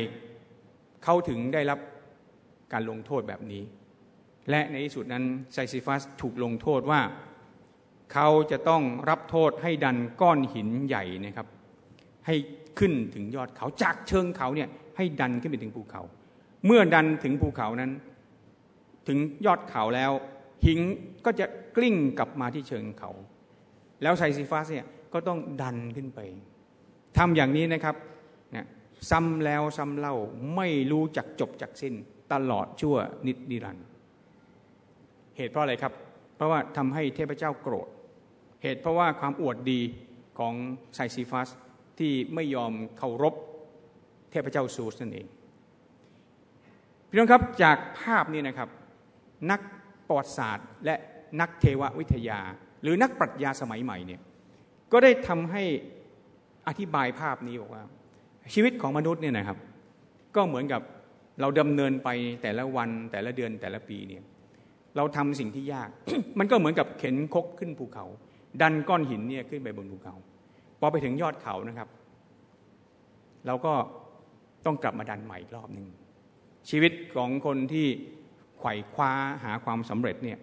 เขาถึงได้รับ การลงโทษแบบนี้ และในที่สุดนั้นไซซิฟัสถูกลงโทษว่าเขาจะต้องรับโทษให้ดันก้อนหินใหญ่นะครับ ให้ขึ้นถึงยอดเขาจากเชิงเขาเนี่ยให้ดันขึ้นไปถึงภูเขา เมื่อดันถึงภูเขานั้น ถึงยอดเขาแล้ว หินก็จะกลิ้งกลับมาที่เชิงเขา แล้วไซซิฟัสเนี่ยก็ต้องดันขึ้นไปทำอย่างนี้นะครับซ้ำแล้วซ้ำเล่าไม่รู้จักจบจักสิ้น ตลอดชั่วนิดนิรันด์เหตุเพราะอะไรครับ เพราะว่าทำให้เทพเจ้าโกรธ เหตุเพราะว่าความอวดดีของไซซิฟัสที่ไม่ยอมเคารพเทพเจ้าซูสนั่นเองพี่น้องครับจากภาพนี้นะครับ นักประวัติศาสตร์ และนักเทววิทยา หรือนักปรัชญาสมัยใหม่เนี่ยก็ได้ทำให้อธิบายภาพนี้บอกว่า ชีวิตของมนุษย์เนี่ยนะครับ ก็เหมือนกับ เราดำเนินไปแต่ละวันแต่ละเดือนแต่ละปีเนี่ยเราทำสิ่งที่ยาก มันก็เหมือนกับเข็นคกขึ้นภูเขา ดันก้อนหินเนี่ยขึ้นไปบนภูเขาพอไปถึงยอดเขานะครับ เราก็ต้องกลับมาดันใหม่อีกรอบหนึ่งชีวิตของคนที่ไขว่คว้าหาความสำเร็จเนี่ย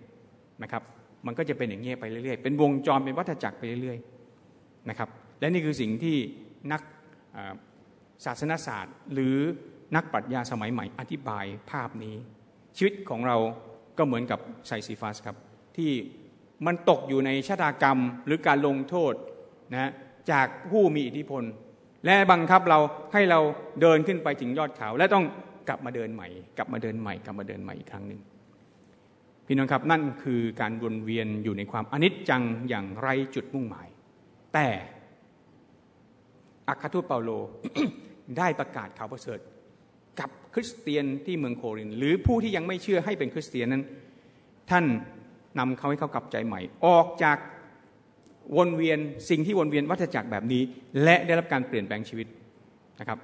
นะครับ มันก็จะเป็นอย่างเงี้ยไปเรื่อยๆเป็นวงจรเป็นวัฏจักรไปเรื่อยๆนะครับ และนี่คือสิ่งที่นักศาสนศาสตร์ หรือ นักปรัชญาสมัยใหม่อธิบายภาพนี้ ชีวิตของเราก็เหมือนกับไซซิฟัสครับ ที่มันตกอยู่ในชะตากรรมหรือการลงโทษนะจากผู้มีอิทธิพล และบังคับเราให้เราเดินขึ้นไปถึงยอดเขา และต้องกลับมาเดินใหม่ กลับมาเดินใหม่กลับมาเดินใหม่อีกครั้งหนึ่งพี่น้องครับนั่นคือการวนเวียนอยู่ในความอนิจจังอย่างไรจุดมุ่งหมาย แต่อัครทูตเปาโลได้ประกาศข่าวประเสริฐ กับคริสเตียนที่เมืองโคริน หรือผู้ที่ยังไม่เชื่อให้เป็นคริสเตียนนั้น ท่านนำเขาให้เขากลับใจใหม่ ออกจากวนเวียนสิ่งที่วนเวียนวัฏจักรแบบนี้ และได้รับการเปลี่ยนแปลงชีวิตนะครับ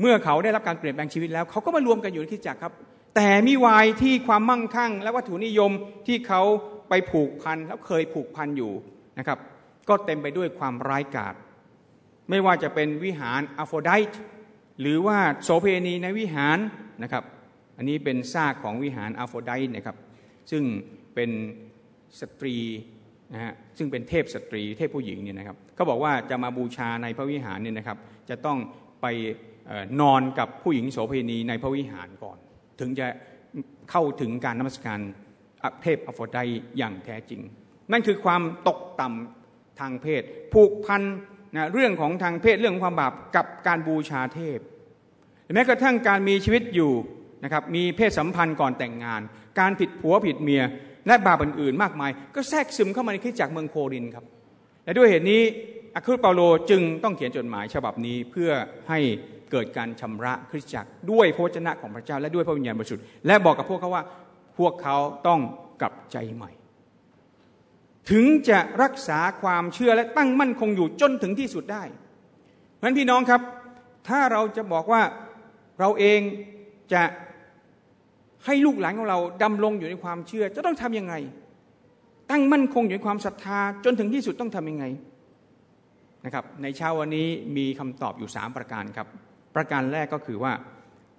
เมื่อเขาได้รับการเปลี่ยนแปลงชีวิตแล้ว เขาก็มารวมกันอยู่ในคริสตจักรครับ แต่มีวายที่ความมั่งคั่ง และวัตถุนิยมที่เขาไปผูกพันแล้วเคยผูกพันอยู่นะครับ ก็เต็มไปด้วยความร้ายกาจไม่ว่าจะเป็นวิหารอะโฟไดต์ หรือว่าโสเพณีในวิหารนะครับ อันนี้เป็นซากของวิหารอะโฟไดต์นะครับ ซึ่งเป็นสตรีนะฮะซึ่งเป็นเทพสตรีเทพผู้หญิงเนี่ยนะครับเขาบอกว่าจะมาบูชาในพระวิหารเนี่ยนะครับ จะต้องไปนอนกับผู้หญิงโสเพณีในพระวิหารก่อน ถึงจะเข้าถึงการนมัสการเทพอโฟไดอย่างแท้จริง นั่นคือความตกต่ำทางเพศ ผูกพัน นะเรื่องของทางเพศเรื่องของความบาปกับการบูชาเทพแม้กระทั่งการมีชีวิตอยู่นะครับมีเพศสัมพันธ์ก่อนแต่งงาน การผิดผัวผิดเมีย และบาปอื่นๆมากมาย ก็แทรกซึมเข้ามาในคริสตจักรเมืองโครินครับและด้วยเหตุนี้อัครเปาโลจึงต้องเขียนจดหมายฉบับนี้เพื่อให้เกิดการชำระคริสตจักรด้วยพระวจนะของพระเจ้า และด้วยพระวิญญาณบริสุทธิ์และบอกกับพวกเขาว่าพวกเขาต้องกลับใจใหม่ ถึงจะรักษาความเชื่อและตั้งมั่นคงอยู่จนถึงที่สุดได้เพราะนั้นพี่น้องครับ ถ้าเราจะบอกว่าเราเองจะให้ลูกหลานของเราดำรงอยู่ในความเชื่อ จะต้องทํำยังไง ตั้งมั่นคงอยู่ในความศรัทธาจนถึงที่สุดต้องทํำยังไงนะครับ ในเช้าวันนี้มีคำตอบอยู่สามประการครับ ประการแรกก็คือว่า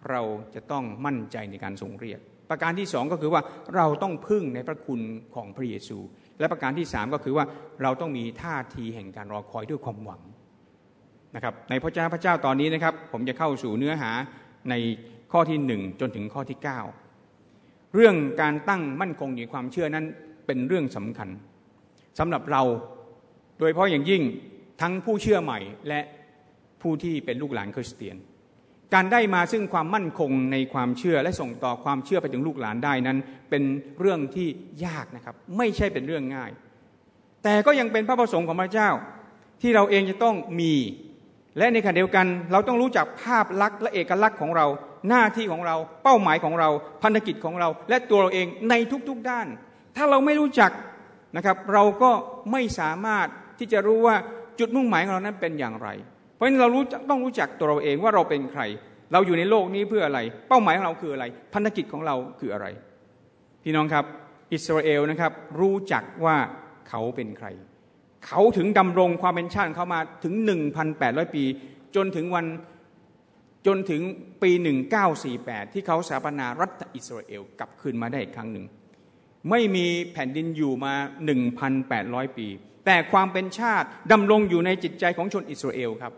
เราจะต้องมั่นใจในการทรงเรียก ประการที่สองก็คือว่าเราต้องพึ่งในพระคุณของพระเยซู และประการที่สามก็คือว่าเราต้องมีท่าทีแห่งการรอคอยด้วยความหวังนะครับในพระเจ้าพระเจ้าตอนนี้นะครับ ผมจะเข้าสู่เนื้อหาในข้อที่หนึ่งจนถึงข้อที่เก้าเรื่องการตั้งมั่นคงในความเชื่อนั้นเป็นเรื่องสำคัญสำหรับเราโดยเพราะอย่างยิ่งทั้งผู้เชื่อใหม่และผู้ที่เป็นลูกหลานคริสเตียน การได้มาซึ่งความมั่นคงในความเชื่อและส่งต่อความเชื่อไปถึงลูกหลานได้นั้น เป็นเรื่องที่ยากนะครับ ไม่ใช่เป็นเรื่องง่าย แต่ก็ยังเป็นพระประสงค์ของพระเจ้า ที่เราเองจะต้องมี และในขณะเดียวกันเราต้องรู้จักภาพลักษณ์และเอกลักษณ์ของเรา หน้าที่ของเรา เป้าหมายของเราพันธกิจของเรา และตัวเราเองในทุกๆด้าน ถ้าเราไม่รู้จักนะครับ เราก็ไม่สามารถที่จะรู้ว่าจุดมุ่งหมายของเรานั้นเป็นอย่างไร เพราะฉะนั้นเรารู้ต้องรู้จักตัวเราเองว่าเราเป็นใคร เราอยู่ในโลกนี้เพื่ออะไร เป้าหมายของเราคืออะไร พันธกิจของเราคืออะไร พี่น้องครับ อิสราเอลนะครับ รู้จักว่าเขาเป็นใคร เขาถึงดำรงความเป็นชาติเขามาถึง 1,800 ปี จนถึงวันจนถึงปี 1948 ที่เขาสถาปนารัฐอิสราเอลกลับคืนมาได้อีกครั้งหนึ่ง ไม่มีแผ่นดินอยู่มา 1,800 ปี แต่ความเป็นชาติดำรงอยู่ในจิตใจของชนอิสราเอลครับ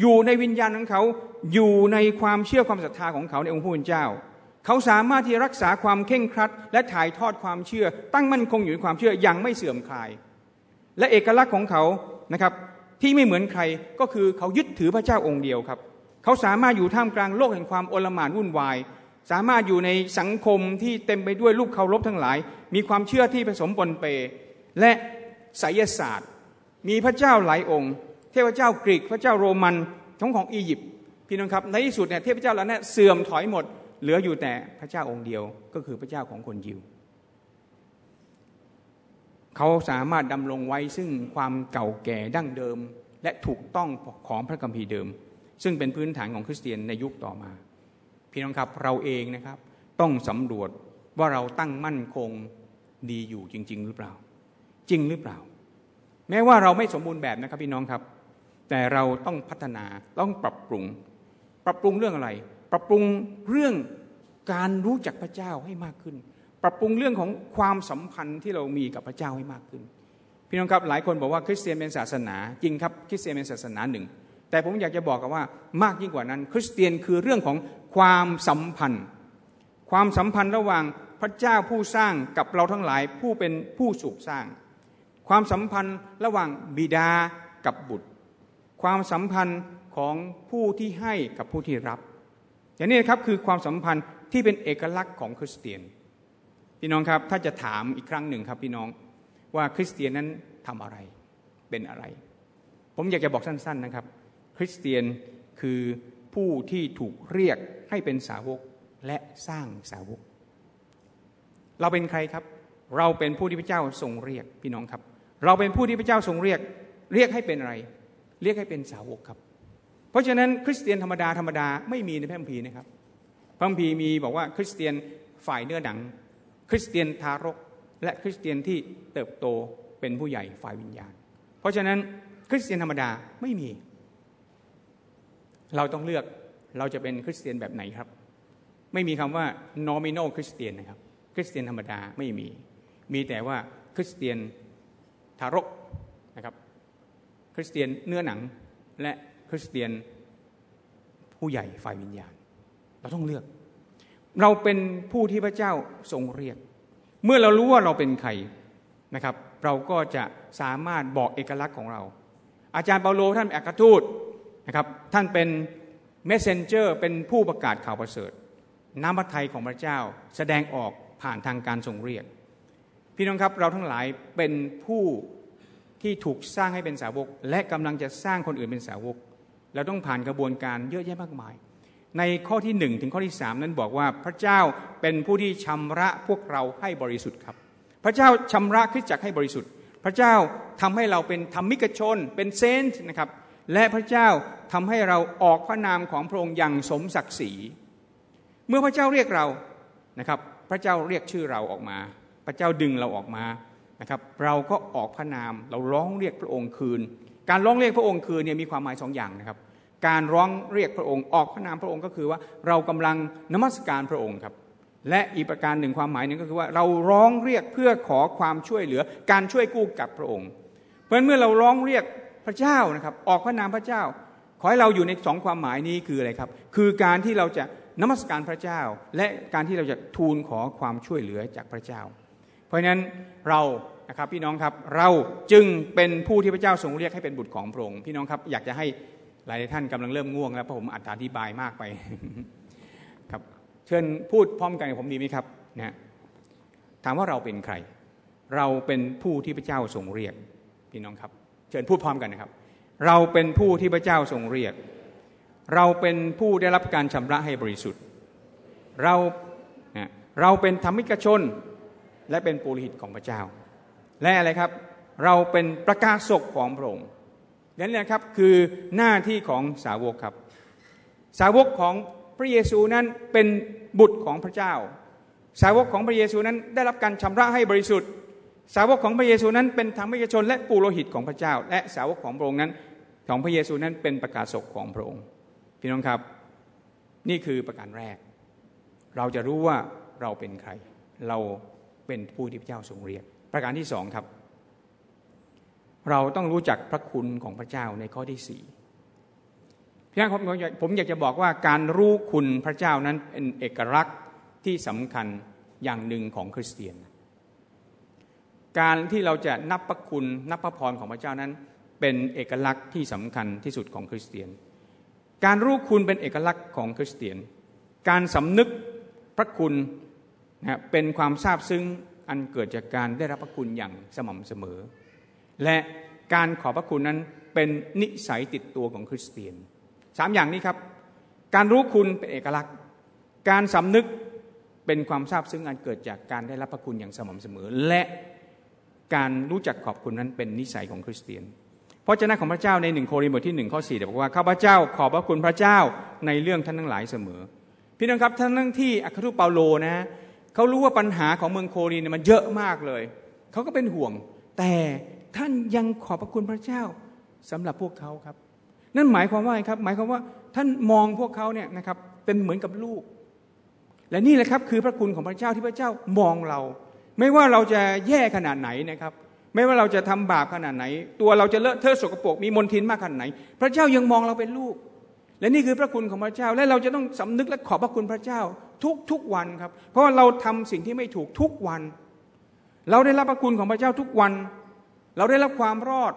อยู่ในวิญญาณของเขาอยู่ในความเชื่อความศรัทธาของเขาในองค์พระผู้เป็นเจ้า เขาสามารถที่รักษาความเข่งครัด และถ่ายทอดความเชื่อ ตั้งมั่นคงอยู่ในความเชื่ออย่างไม่เสื่อมคลาย และเอกลักษณ์ของเขานะครับที่ไม่เหมือนใครก็คือเขายึดถือพระเจ้าองค์เดียวครับ เขาสามารถอยู่ท่ามกลางโลกแห่งความโอลหม่านวุ่นวาย สามารถอยู่ในสังคมที่เต็มไปด้วยลูกเคารพทั้งหลาย มีความเชื่อที่ผสมปนเป และไสยศาสตร์ มีพระเจ้าหลายองค์ เทพเจ้ากรีกพระเจ้าโรมันของของอียิปต์พี่น้องครับในที่สุดเนี่ยเทพเจ้าเหล่านั้นเสื่อมถอยหมด เหลืออยู่แต่พระเจ้าองค์เดียวก็คือพระเจ้าของคนยิวเขาสามารถดำรงไว้ซึ่งความเก่าแก่ดั้งเดิม และถูกต้องของพระคัมภีร์เดิม ซึ่งเป็นพื้นฐานของคริสเตียนในยุคต่อมา พี่น้องครับเราเองนะครับ ต้องสำรวจว่าเราตั้งมั่นคงดีอยู่จริง ๆ หรือเปล่า จริงหรือเปล่า แม้ว่าเราไม่สมบูรณ์แบบนะครับพี่น้องครับ แต่เราต้องพัฒนาต้องปรับปรุง ปรับปรุงเรื่องอะไร ปรับปรุงเรื่องการรู้จักพระเจ้าให้มากขึ้น ปรับปรุงเรื่องของความสัมพันธ์ที่เรามีกับพระเจ้าให้มากขึ้น พี่น้องครับหลายคนบอกว่าคริสเตียนเป็นศาสนา จริงครับคริสเตียนเป็นศาสนาหนึ่ง แต่ผมอยากจะบอกกับว่ามากยิ่งกว่านั้น คริสเตียนคือเรื่องของความสัมพันธ์ ความสัมพันธ์ระหว่างพระเจ้าผู้สร้างกับเราทั้งหลายผู้เป็นผู้สูบสร้าง ความสัมพันธ์ระหว่างบิดากับบุตร ความสัมพันธ์ของผู้ที่ให้กับผู้ที่รับ อย่างนี้นะครับคือความสัมพันธ์ที่เป็นเอกลักษณ์ของคริสเตียน พี่น้องครับถ้าจะถามอีกครั้งหนึ่งครับพี่น้องว่าคริสเตียนนั้นทำอะไรเป็นอะไร ผมอยากจะบอกสั้นๆนะครับ คริสเตียนคือผู้ที่ถูกเรียกให้เป็นสาวกและสร้างสาวก เราเป็นใครครับ เราเป็นผู้ที่พระเจ้าทรงเรียกพี่น้องครับ เราเป็นผู้ที่พระเจ้าทรงเรียก เรียกให้เป็นอะไร เรียกให้เป็นสาวกครับ เพราะฉะนั้นคริสเตียนธรรมดาธรรมดาไม่มีในพระคัมภีร์นะครับพระคัมภีร์มีบอกว่าคริสเตียนฝ่ายเนื้อหนัง คริสเตียนทารก และคริสเตียนที่เติบโตเป็นผู้ใหญ่ฝ่ายวิญญาณ เพราะฉะนั้นคริสเตียนธรรมดาไม่มี เราต้องเลือกเราจะเป็นคริสเตียนแบบไหนครับ ไม่มีคำว่า nominal คริสเตียนนะครับ คริสเตียนธรรมดาไม่มี มีแต่ว่าคริสเตียนทารกนะครับ คริสเตียนเนื้อหนังและคริสเตียนผู้ใหญ่ฝ่ายวิญญาณ เราต้องเลือก เราเป็นผู้ที่พระเจ้าทรงเรียก เมื่อเรารู้ว่าเราเป็นใครนะครับ เราก็จะสามารถบอกเอกลักษณ์ของเรา อาจารย์เปาโลท่านเอกทูตนะครับท่านเป็นเมสเซนเจอร์เป็นผู้ประกาศข่าวประเสริฐน้ำพระทัยของพระเจ้าแสดงออกผ่านทางการทรงเรียก พี่น้องครับเราทั้งหลายเป็นผู้ ที่ถูกสร้างให้เป็นสาวก และกำลังจะสร้างคนอื่นเป็นสาวก เราต้องผ่านกระบวนการเยอะแยะมากมาย ในข้อที่หนึ่งถึงข้อที่สามนั้นบอกว่าพระเจ้าเป็นผู้ที่ชำระพวกเราให้บริสุทธิ์ครับ พระเจ้าชำระคริสตจักรให้บริสุทธิ์ พระเจ้าทำให้เราเป็นธรรมิกชน เป็นเซนต์นะครับ และพระเจ้าทำให้เราออกพระนามของพระองค์อย่างสมศักดิ์ศรี เมื่อพระเจ้าเรียกเรานะครับ พระเจ้าเรียกชื่อเราออกมา พระเจ้าดึงเราออกมา นะครับเราก็ออกพระนามเราร้องเรียกพระองค์คืน การร้องเรียกพระองค์คืนเนี่ยมีความหมายสองอย่างนะครับ การร้องเรียกพระองค์ออกพระนามพระองค์ก็คือว่าเรากำลังนมัสการพระองค์ครับและอีกประการหนึ่งความหมายหนึ่งก็คือว่าเราร้องเรียกเพื่อขอความช่วยเหลือการช่วยกู้กับพระองค์ เพราะเมื่อเราร้องเรียกพระเจ้านะครับ ออกพระนามพระเจ้า ขอให้เราอยู่ในสองความหมายนี้คืออะไรครับ คือการที่เราจะนมัสการพระเจ้า และการที่เราจะทูลขอความช่วยเหลือจากพระเจ้า ราะฉะนั้นเรานะครับพี่น้องครับเราจึงเป็นผู้ที่พระเจ้าทรงเรียกให้เป็นบุตรของพระองค์พี่น้องครับอยากจะให้หลายท่านกำลังเริ่มง่วงแล้วเพราะผมอธิบายมากไปครับเชิญพูดพร้อมกันกับผมดีไหมครับนะถามว่าเราเป็นใคร เราเป็นผู้ที่พระเจ้าทรงเรียกพี่น้องครับ เชิญพูดพร้อมกันนะครับ เราเป็นผู้ที่พระเจ้าทรงเรียก เราเป็นผู้ได้รับการชำระให้บริสุทธิ์ เราเราเป็นธรรมิกชน และเป็นปุโรหิตของพระเจ้า และอะไรครับเราเป็นประกาศกของพระองค์นั่นแหละครับคือหน้าที่ของสาวกครับ สาวกของพระเยซูนั้นเป็นบุตรของพระเจ้า สาวกของพระเยซูนั้นได้รับการชำระให้บริสุทธิ์ สาวกของพระเยซูนั้นเป็นธรรมิกชนและปุโรหิตของพระเจ้า และสาวกของพระองค์นั้น ของพระเยซูนั้นเป็นประกาศกของพระองค์พี่น้องครับ นี่คือประการแรก เราจะรู้ว่าเราเป็นใคร เรา เป็นผู้ที่พระเจ้าทรงเรียก ประการที่สองครับ เราต้องรู้จักพระคุณของพระเจ้าในข้อที่สี่พี่น้องผมอยากจะบอกว่าการรู้คุณพระเจ้านั้นเป็นเอกลักษณ์ที่สำคัญอย่างหนึ่งของคริสเตียน การที่เราจะนับพระคุณนับพระพรของพระเจ้านั้น เป็นเอกลักษณ์ที่สำคัญที่สุดของคริสเตียน การรู้คุณเป็นเอกลักษณ์ของคริสเตียน การสำนึกพระคุณ นะเป็นความซาบซึ้งอันเกิดจากการได้รับพระคุณอย่างสม่ำเสมอ และการขอพระคุณนั้นเป็นนิสัยติดตัวของคริสเตียนสามอย่างนี้ครับ การรู้คุณเป็นเอกลักษณ์ การสำนึกเป็นความทราบซึ้งอันเกิดจากการได้รับพระคุณอย่างสม่ำเสมอ และการรู้จักขอบคุณนั้นเป็นนิสัยของคริสเตียนพระเจ้าของพระเจ้าในหนึ่งโครินธ์บทที่หนึ่งข้อสี่บอกว่าข้าพเจ้าขอบพระคุณพระเจ้าในเรื่องท่านทั้งหลายเสมอ พี่น้องครับท่านทั้งที่อัครทูตเปาโลนะ เขารู้ว่าปัญหาของเมืองโครินมันเยอะมากเลย เขาก็เป็นห่วง แต่ท่านยังขอบพระคุณพระเจ้าสำหรับพวกเขาครับ นั่นหมายความว่าไงครับ หมายความว่าท่านมองพวกเขาเนี่ยนะครับเป็นเหมือนกับลูก และนี่แหละครับคือพระคุณของพระเจ้าที่พระเจ้ามองเรา ไม่ว่าเราจะแย่ขนาดไหนนะครับ ไม่ว่าเราจะทำบาปขนาดไหน ตัวเราจะเลอะเทอะสกปรกมีมลทินมากขนาดไหน พระเจ้ายังมองเราเป็นลูก และนี่คือพระคุณของพระเจ้าและเราจะต้องสำนึกและขอบพระคุณพระเจ้า ทุกทุกวันครับ เพราะว่าเราทำสิ่งที่ไม่ถูกทุกวัน เราได้รับพระคุณของพระเจ้าทุกวัน เราได้รับความรอด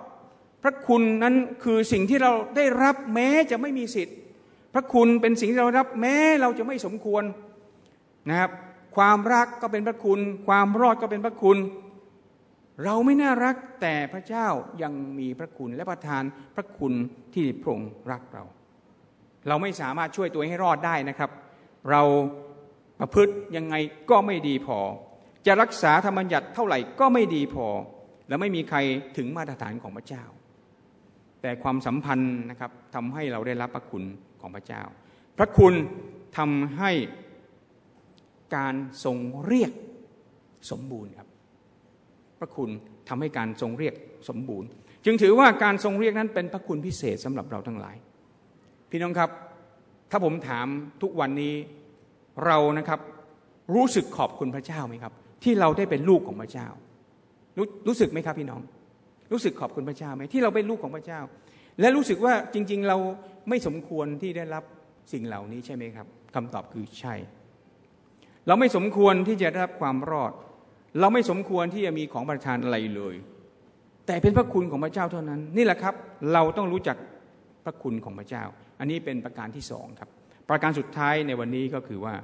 พระคุณนั้นคือสิ่งที่เราได้รับแม้จะไม่มีสิทธิ์ พระคุณเป็นสิ่งที่เรารับแม้เราจะไม่สมควรนะครับ ความรักก็เป็นพระคุณ ความรอดก็เป็นพระคุณ เราไม่น่ารักแต่พระเจ้ายังมีพระคุณและประทานพระคุณที่พระองค์รักเรา เราไม่สามารถช่วยตัวให้รอดได้นะครับ เรา ประพฤติยังไงก็ไม่ดีพอ จะรักษาธรรมบัญญัติเท่าไหร่ก็ไม่ดีพอ และไม่มีใครถึงมาตรฐานของพระเจ้า แต่ความสัมพันธ์นะครับทำให้เราได้รับพระคุณของพระเจ้า พระคุณทำให้การทรงเรียกสมบูรณ์ครับ พระคุณทำให้การทรงเรียกสมบูรณ์ จึงถือว่าการทรงเรียกนั้นเป็นพระคุณพิเศษสำหรับเราทั้งหลาย พี่น้องครับ ถ้าผมถามทุกวันนี้ เรานะครับรู้สึกขอบคุณพระเจ้าไหมครับ ที่เราได้เป็นลูกของพระเจ้ารู้รู้สึกไหมครับพี่น้อง รู้สึกขอบคุณพระเจ้าไหมที่เราเป็นลูกของพระเจ้า และรู้สึกว่าจริง ๆ เราไม่สมควรที่ได้รับสิ่งเหล่านี้ใช่ไหมครับคำตอบคือใช่ เราไม่สมควรที่จะได้รับความรอด เราไม่สมควรที่จะมีของประทานอะไรเลย แต่เป็นพระคุณของพระเจ้าเท่านั้น นี่แหละครับ เราต้องรู้จักพระคุณของพระเจ้า อันนี้เป็นประการที่สองครับ ประการสุดท้ายในวันนี้ก็คือว่า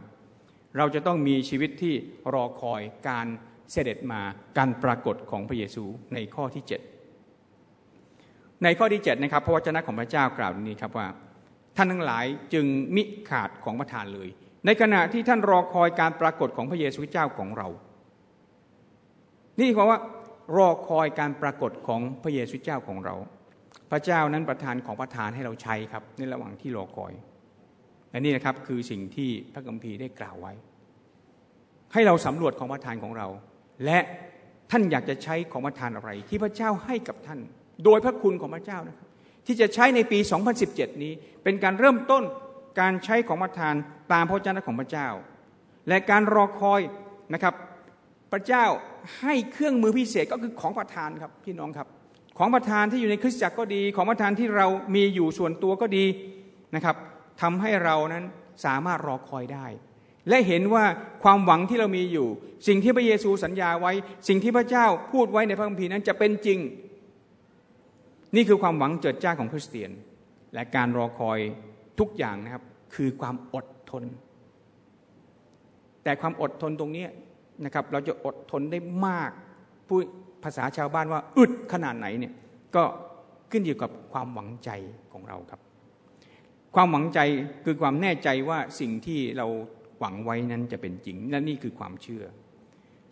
เราจะต้องมีชีวิตที่รอคอยการเสด็จมาการปรากฏของพระเยซูในข้อที่ 7 ในข้อที่7นะครับพระวจนะของพระเจ้ากล่าวนี้ครับว่า ท่านทั้งหลายจึงมิขาดของประทานเลย ในขณะที่ท่านรอคอยการปรากฏของพระเยซูเจ้าของเรา นี่ความว่ารอคอยการปรากฏของพระเยซูเจ้าของเรา พระเจ้านั้นประทานของประทานให้เราใช้ครับในระหว่างที่รอคอย และนี่นะครับคือสิ่งที่พระกัมภีร์ได้กล่าวไว้ ให้เราสำรวจของประทานของเรา และท่านอยากจะใช้ของประทานอะไร ที่พระเจ้าให้กับท่าน โดยพระคุณของพระเจ้านะครับที่จะใช้ในปี 2017 นี้เป็นการเริ่มต้นการใช้ของประทานตามพระเจ้าของพระเจ้า และการรอคอยนะครับพระเจ้าให้เครื่องมือพิเศษก็คือของประทานครับพี่น้องครับ ของประทานที่อยู่ในคริสตจักรก็ดี ของประทานที่เรามีอยู่ส่วนตัวก็ดีนะครับ ทำให้เรานั้นสามารถรอคอยได้ และเห็นว่าความหวังที่เรามีอยู่ สิ่งที่พระเยซูสัญญาไว้ สิ่งที่พระเจ้าพูดไว้ในพระคัมภีร์นั้นจะเป็นจริง นี่คือความหวังเจิดจ้าของคริสเตียน และการรอคอยทุกอย่างนะครับ คือความอดทน แต่ความอดทนตรงนี้นะครับ เราจะอดทนได้มากพูดภาษาชาวบ้านว่าอึดขนาดไหนเนี่ยก็ขึ้นอยู่กับความหวังใจของเราครับ ความหวังใจคือความแน่ใจว่าสิ่งที่เราหวังไว้นั้นจะเป็นจริงและนี่คือความเชื่อ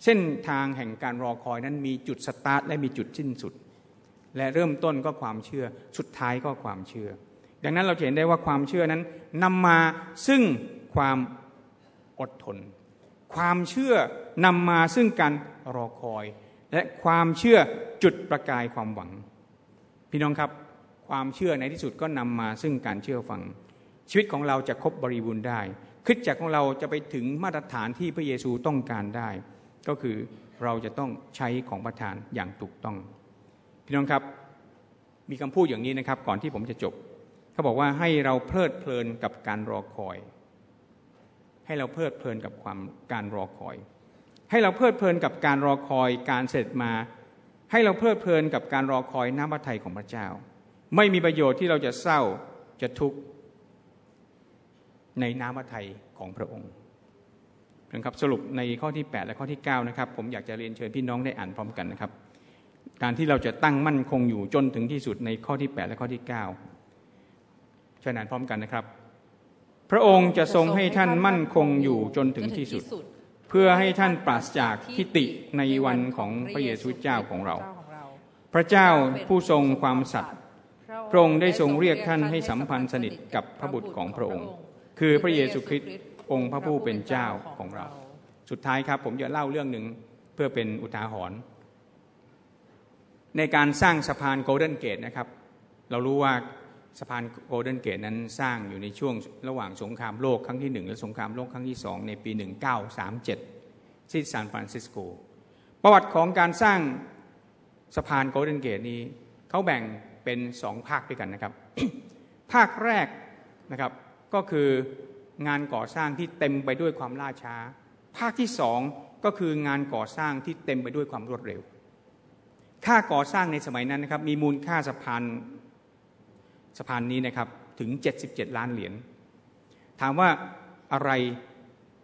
เส้นทางแห่งการรอคอยนั้นมีจุดสตาร์ทและมีจุดสิ้นสุด และเริ่มต้นก็ความเชื่อสุดท้ายก็ความเชื่อ ดังนั้นเราเห็นได้ว่าความเชื่อนั้นนำมาซึ่งความอดทน ความเชื่อนำมาซึ่งการรอคอย และความเชื่อจุดประกายความหวัง พี่น้องครับ ความเชื่อในที่สุดก็นำมาซึ่งการเชื่อฟัง ชีวิตของเราจะครบบริบูรณ์ได้คิดจากของเราจะไปถึงมาตรฐานที่พระเยซูต้องการได้ ก็คือเราจะต้องใช้ของประทานอย่างถูกต้อง พี่น้องครับมีคำพูดอย่างนี้นะครับ ก่อนที่ผมจะจบเขาบอกว่าให้เราเพลิดเพลินกับการรอคอย ให้เราเพลิดเพลินกับความการรอคอย ให้เราเพลิดเพลินกับการรอคอย การเสร็จมา ให้เราเพลิดเพลินกับการรอคอยน้ำพระทัยของพระเจ้า ไม่มีประโยชน์ที่เราจะเศร้าจะทุกข์ในน้ำพระทัยของพระองค์นะครับสรุปในข้อที่ 8 และข้อที่ 9 นะครับ ผมอยากจะเรียนเชิญพี่น้องได้อ่านพร้อมกันนะครับ การที่เราจะตั้งมั่นคงอยู่จนถึงที่สุดในข้อที่ 8 และข้อที่ 9เชิญอ่านพร้อมกันนะครับ พระองค์จะทรงให้ท่านมั่นคงอยู่จนถึงที่สุด เพื่อให้ท่านปราศจากทิฏฐิในวันของพระเยซูเจ้าของเรา พระเจ้าผู้ทรงความสัตย์ พระองค์ได้ทรงเรียกท่านให้สัมพันธ์สนิทกับพระบุตรของพระองค์ คือพระเยซูคริสต์องค์พระผู้เป็นเจ้าของเรา สุดท้ายครับผมจะเล่าเรื่องหนึ่งเพื่อเป็นอุทาหรณ์ในการสร้างสะพานโกลเด้นเกตนะครับ เรารู้ว่าสะพานโกลเด้นเกตนั้นสร้างอยู่ในช่วงระหว่างสงครามโลกครั้งที่หนึ่งและสงครามโลกครั้งที่สองในปี 1937 ที่ซานฟรานซิสโก ประวัติของการสร้างสะพานโกลเด้นเกตนี้เขาแบ่ง เป็นสองภาคด้วยกันนะครับ ภาคแรกนะครับก็คืองานก่อสร้างที่เต็มไปด้วยความล่าช้า ภาคที่สองก็คืองานก่อสร้างที่เต็มไปด้วยความรวดเร็ว ค่าก่อสร้างในสมัยนั้นนะครับมีมูลค่าสะพานสะพานนี้นะครับถึง 77 ล้านเหรียญ ถามว่าอะไร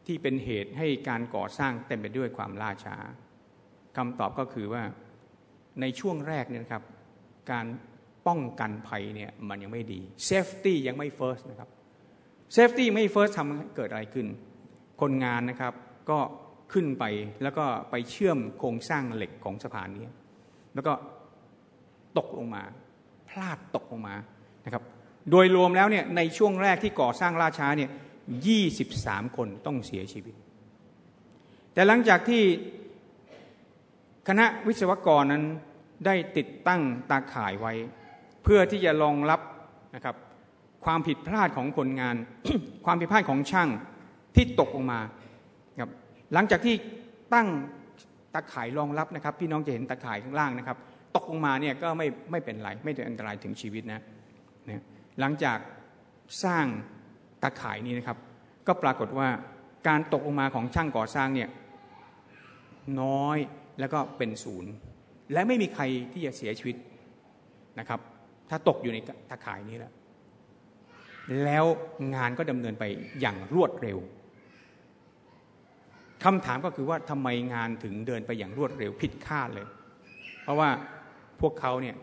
ที่เป็นเหตุให้การก่อสร้างเต็มไปด้วยความล่าช้าคำตอบก็คือว่าในช่วงแรกเนี่ยครับการ ป้องกันภัยเนี่ยมันยังไม่ดี safety ยังไม่ first นะครับ safety ไม่ first ทำให้เกิดอะไรขึ้น คนงานนะครับก็ขึ้นไปแล้วก็ไปเชื่อมโครงสร้างเหล็กของสะพานนี้แล้วก็ตกลงมา พลาดตกลงมานะครับ โดยรวมแล้วเนี่ยในช่วงแรกที่ก่อสร้างราช้าเนี่ยยี่สิบสามคนต้องเสียชีวิต แต่หลังจากที่คณะวิศวกรนั้นได้ติดตั้งตาข่ายไว้ เพื่อที่จะรองรับนะครับความผิดพลาดของคนงาน ความผิดพลาดของช่างที่ตกลงมาครับหลังจากที่ตั้งตาข่ายรองรับนะครับ พี่น้องจะเห็นตาข่ายข้างล่างนะครับ ตกลงมาเนี่ยก็ไม่ไม่เป็นไรไม่เป็นอันตรายถึงชีวิตนะนะหลังจากสร้างตาข่ายนี้นะครับ ก็ปรากฏว่าการตกลงมาของช่างก่อสร้างเนี่ยน้อยแล้วก็เป็นศูนย์ และไม่มีใครที่จะเสียชีวิตนะครับ ถ้าตกอยู่ในตาข่ายนี้แล้ว แล้วงานก็ดำเนินไปอย่างรวดเร็วคำถามก็คือว่าทำไมงานถึงเดินไปอย่างรวดเร็วผิดคาดเลย เพราะว่าพวกเขาเนี่ย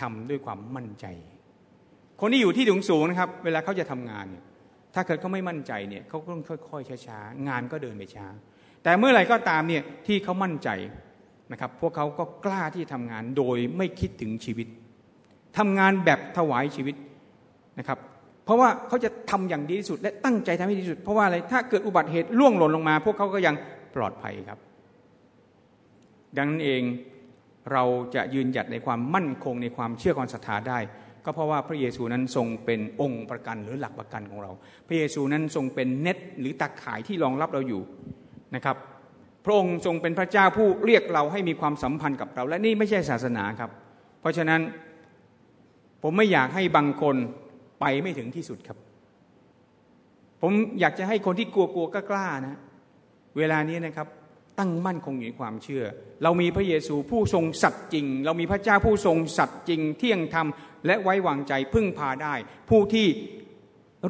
ทำด้วยความมั่นใจ คนที่อยู่ที่สูงสูงนะครับ เวลาเขาจะทำงานเนี่ย ถ้าเกิดเขาไม่มั่นใจเนี่ยเขาก็ต้องค่อยๆช้าๆงานก็เดินไปช้า แต่เมื่อไหร่ก็ตามเนี่ยที่เขามั่นใจนะครับ พวกเขาก็กล้าที่จะทำงานโดยไม่คิดถึงชีวิต ทำงานแบบถวายชีวิตนะครับ เพราะว่าเขาจะทำอย่างดีที่สุด และตั้งใจทำให้ดีที่สุด เพราะว่าอะไรถ้าเกิดอุบัติเหตุล่วงหล่นลงมา พวกเขาก็ยังปลอดภัยครับ ดังนั้นเองเราจะยืนหยัดในความมั่นคงในความเชื่อความศรัทธาได้ ก็เพราะว่าพระเยซูนั้นทรงเป็นองค์ประกันหรือหลักประกันของเรา พระเยซูนั้นทรงเป็นเน็ตหรือตาข่ายที่รองรับเราอยู่นะครับ พระองค์ทรงเป็นพระเจ้าผู้เรียกเราให้มีความสัมพันธ์กับเรา และนี่ไม่ใช่ศาสนาครับ เพราะฉะนั้น ผมไม่อยากให้บางคนไปไม่ถึงที่สุดครับ ผมอยากจะให้คนที่กลัวกลัวกล้านะ เวลานี้นะครับ ตั้งมั่นคงอยู่ในความเชื่อ เรามีพระเยซูผู้ทรงสัตย์จริง เรามีพระเจ้าผู้ทรงสัตย์จริง เที่ยงธรรมและไว้วางใจพึ่งพาได้ ผู้ที่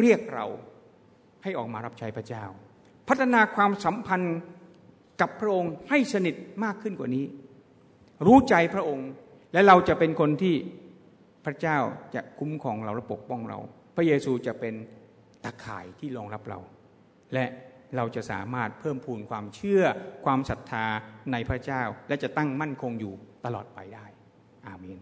เรียกเราให้ออกมารับใช้พระเจ้า พัฒนาความสัมพันธ์กับพระองค์ให้สนิทมากขึ้นกว่านี้ รู้ใจพระองค์และเราจะเป็นคนที่ พระเจ้าจะคุ้มครองเราและปกป้องเรา พระเยซูจะเป็นตะข่ายที่รองรับเรา และเราจะสามารถเพิ่มพูนความเชื่อความศรัทธาในพระเจ้า และจะตั้งมั่นคงอยู่ตลอดไปได้ อาเมน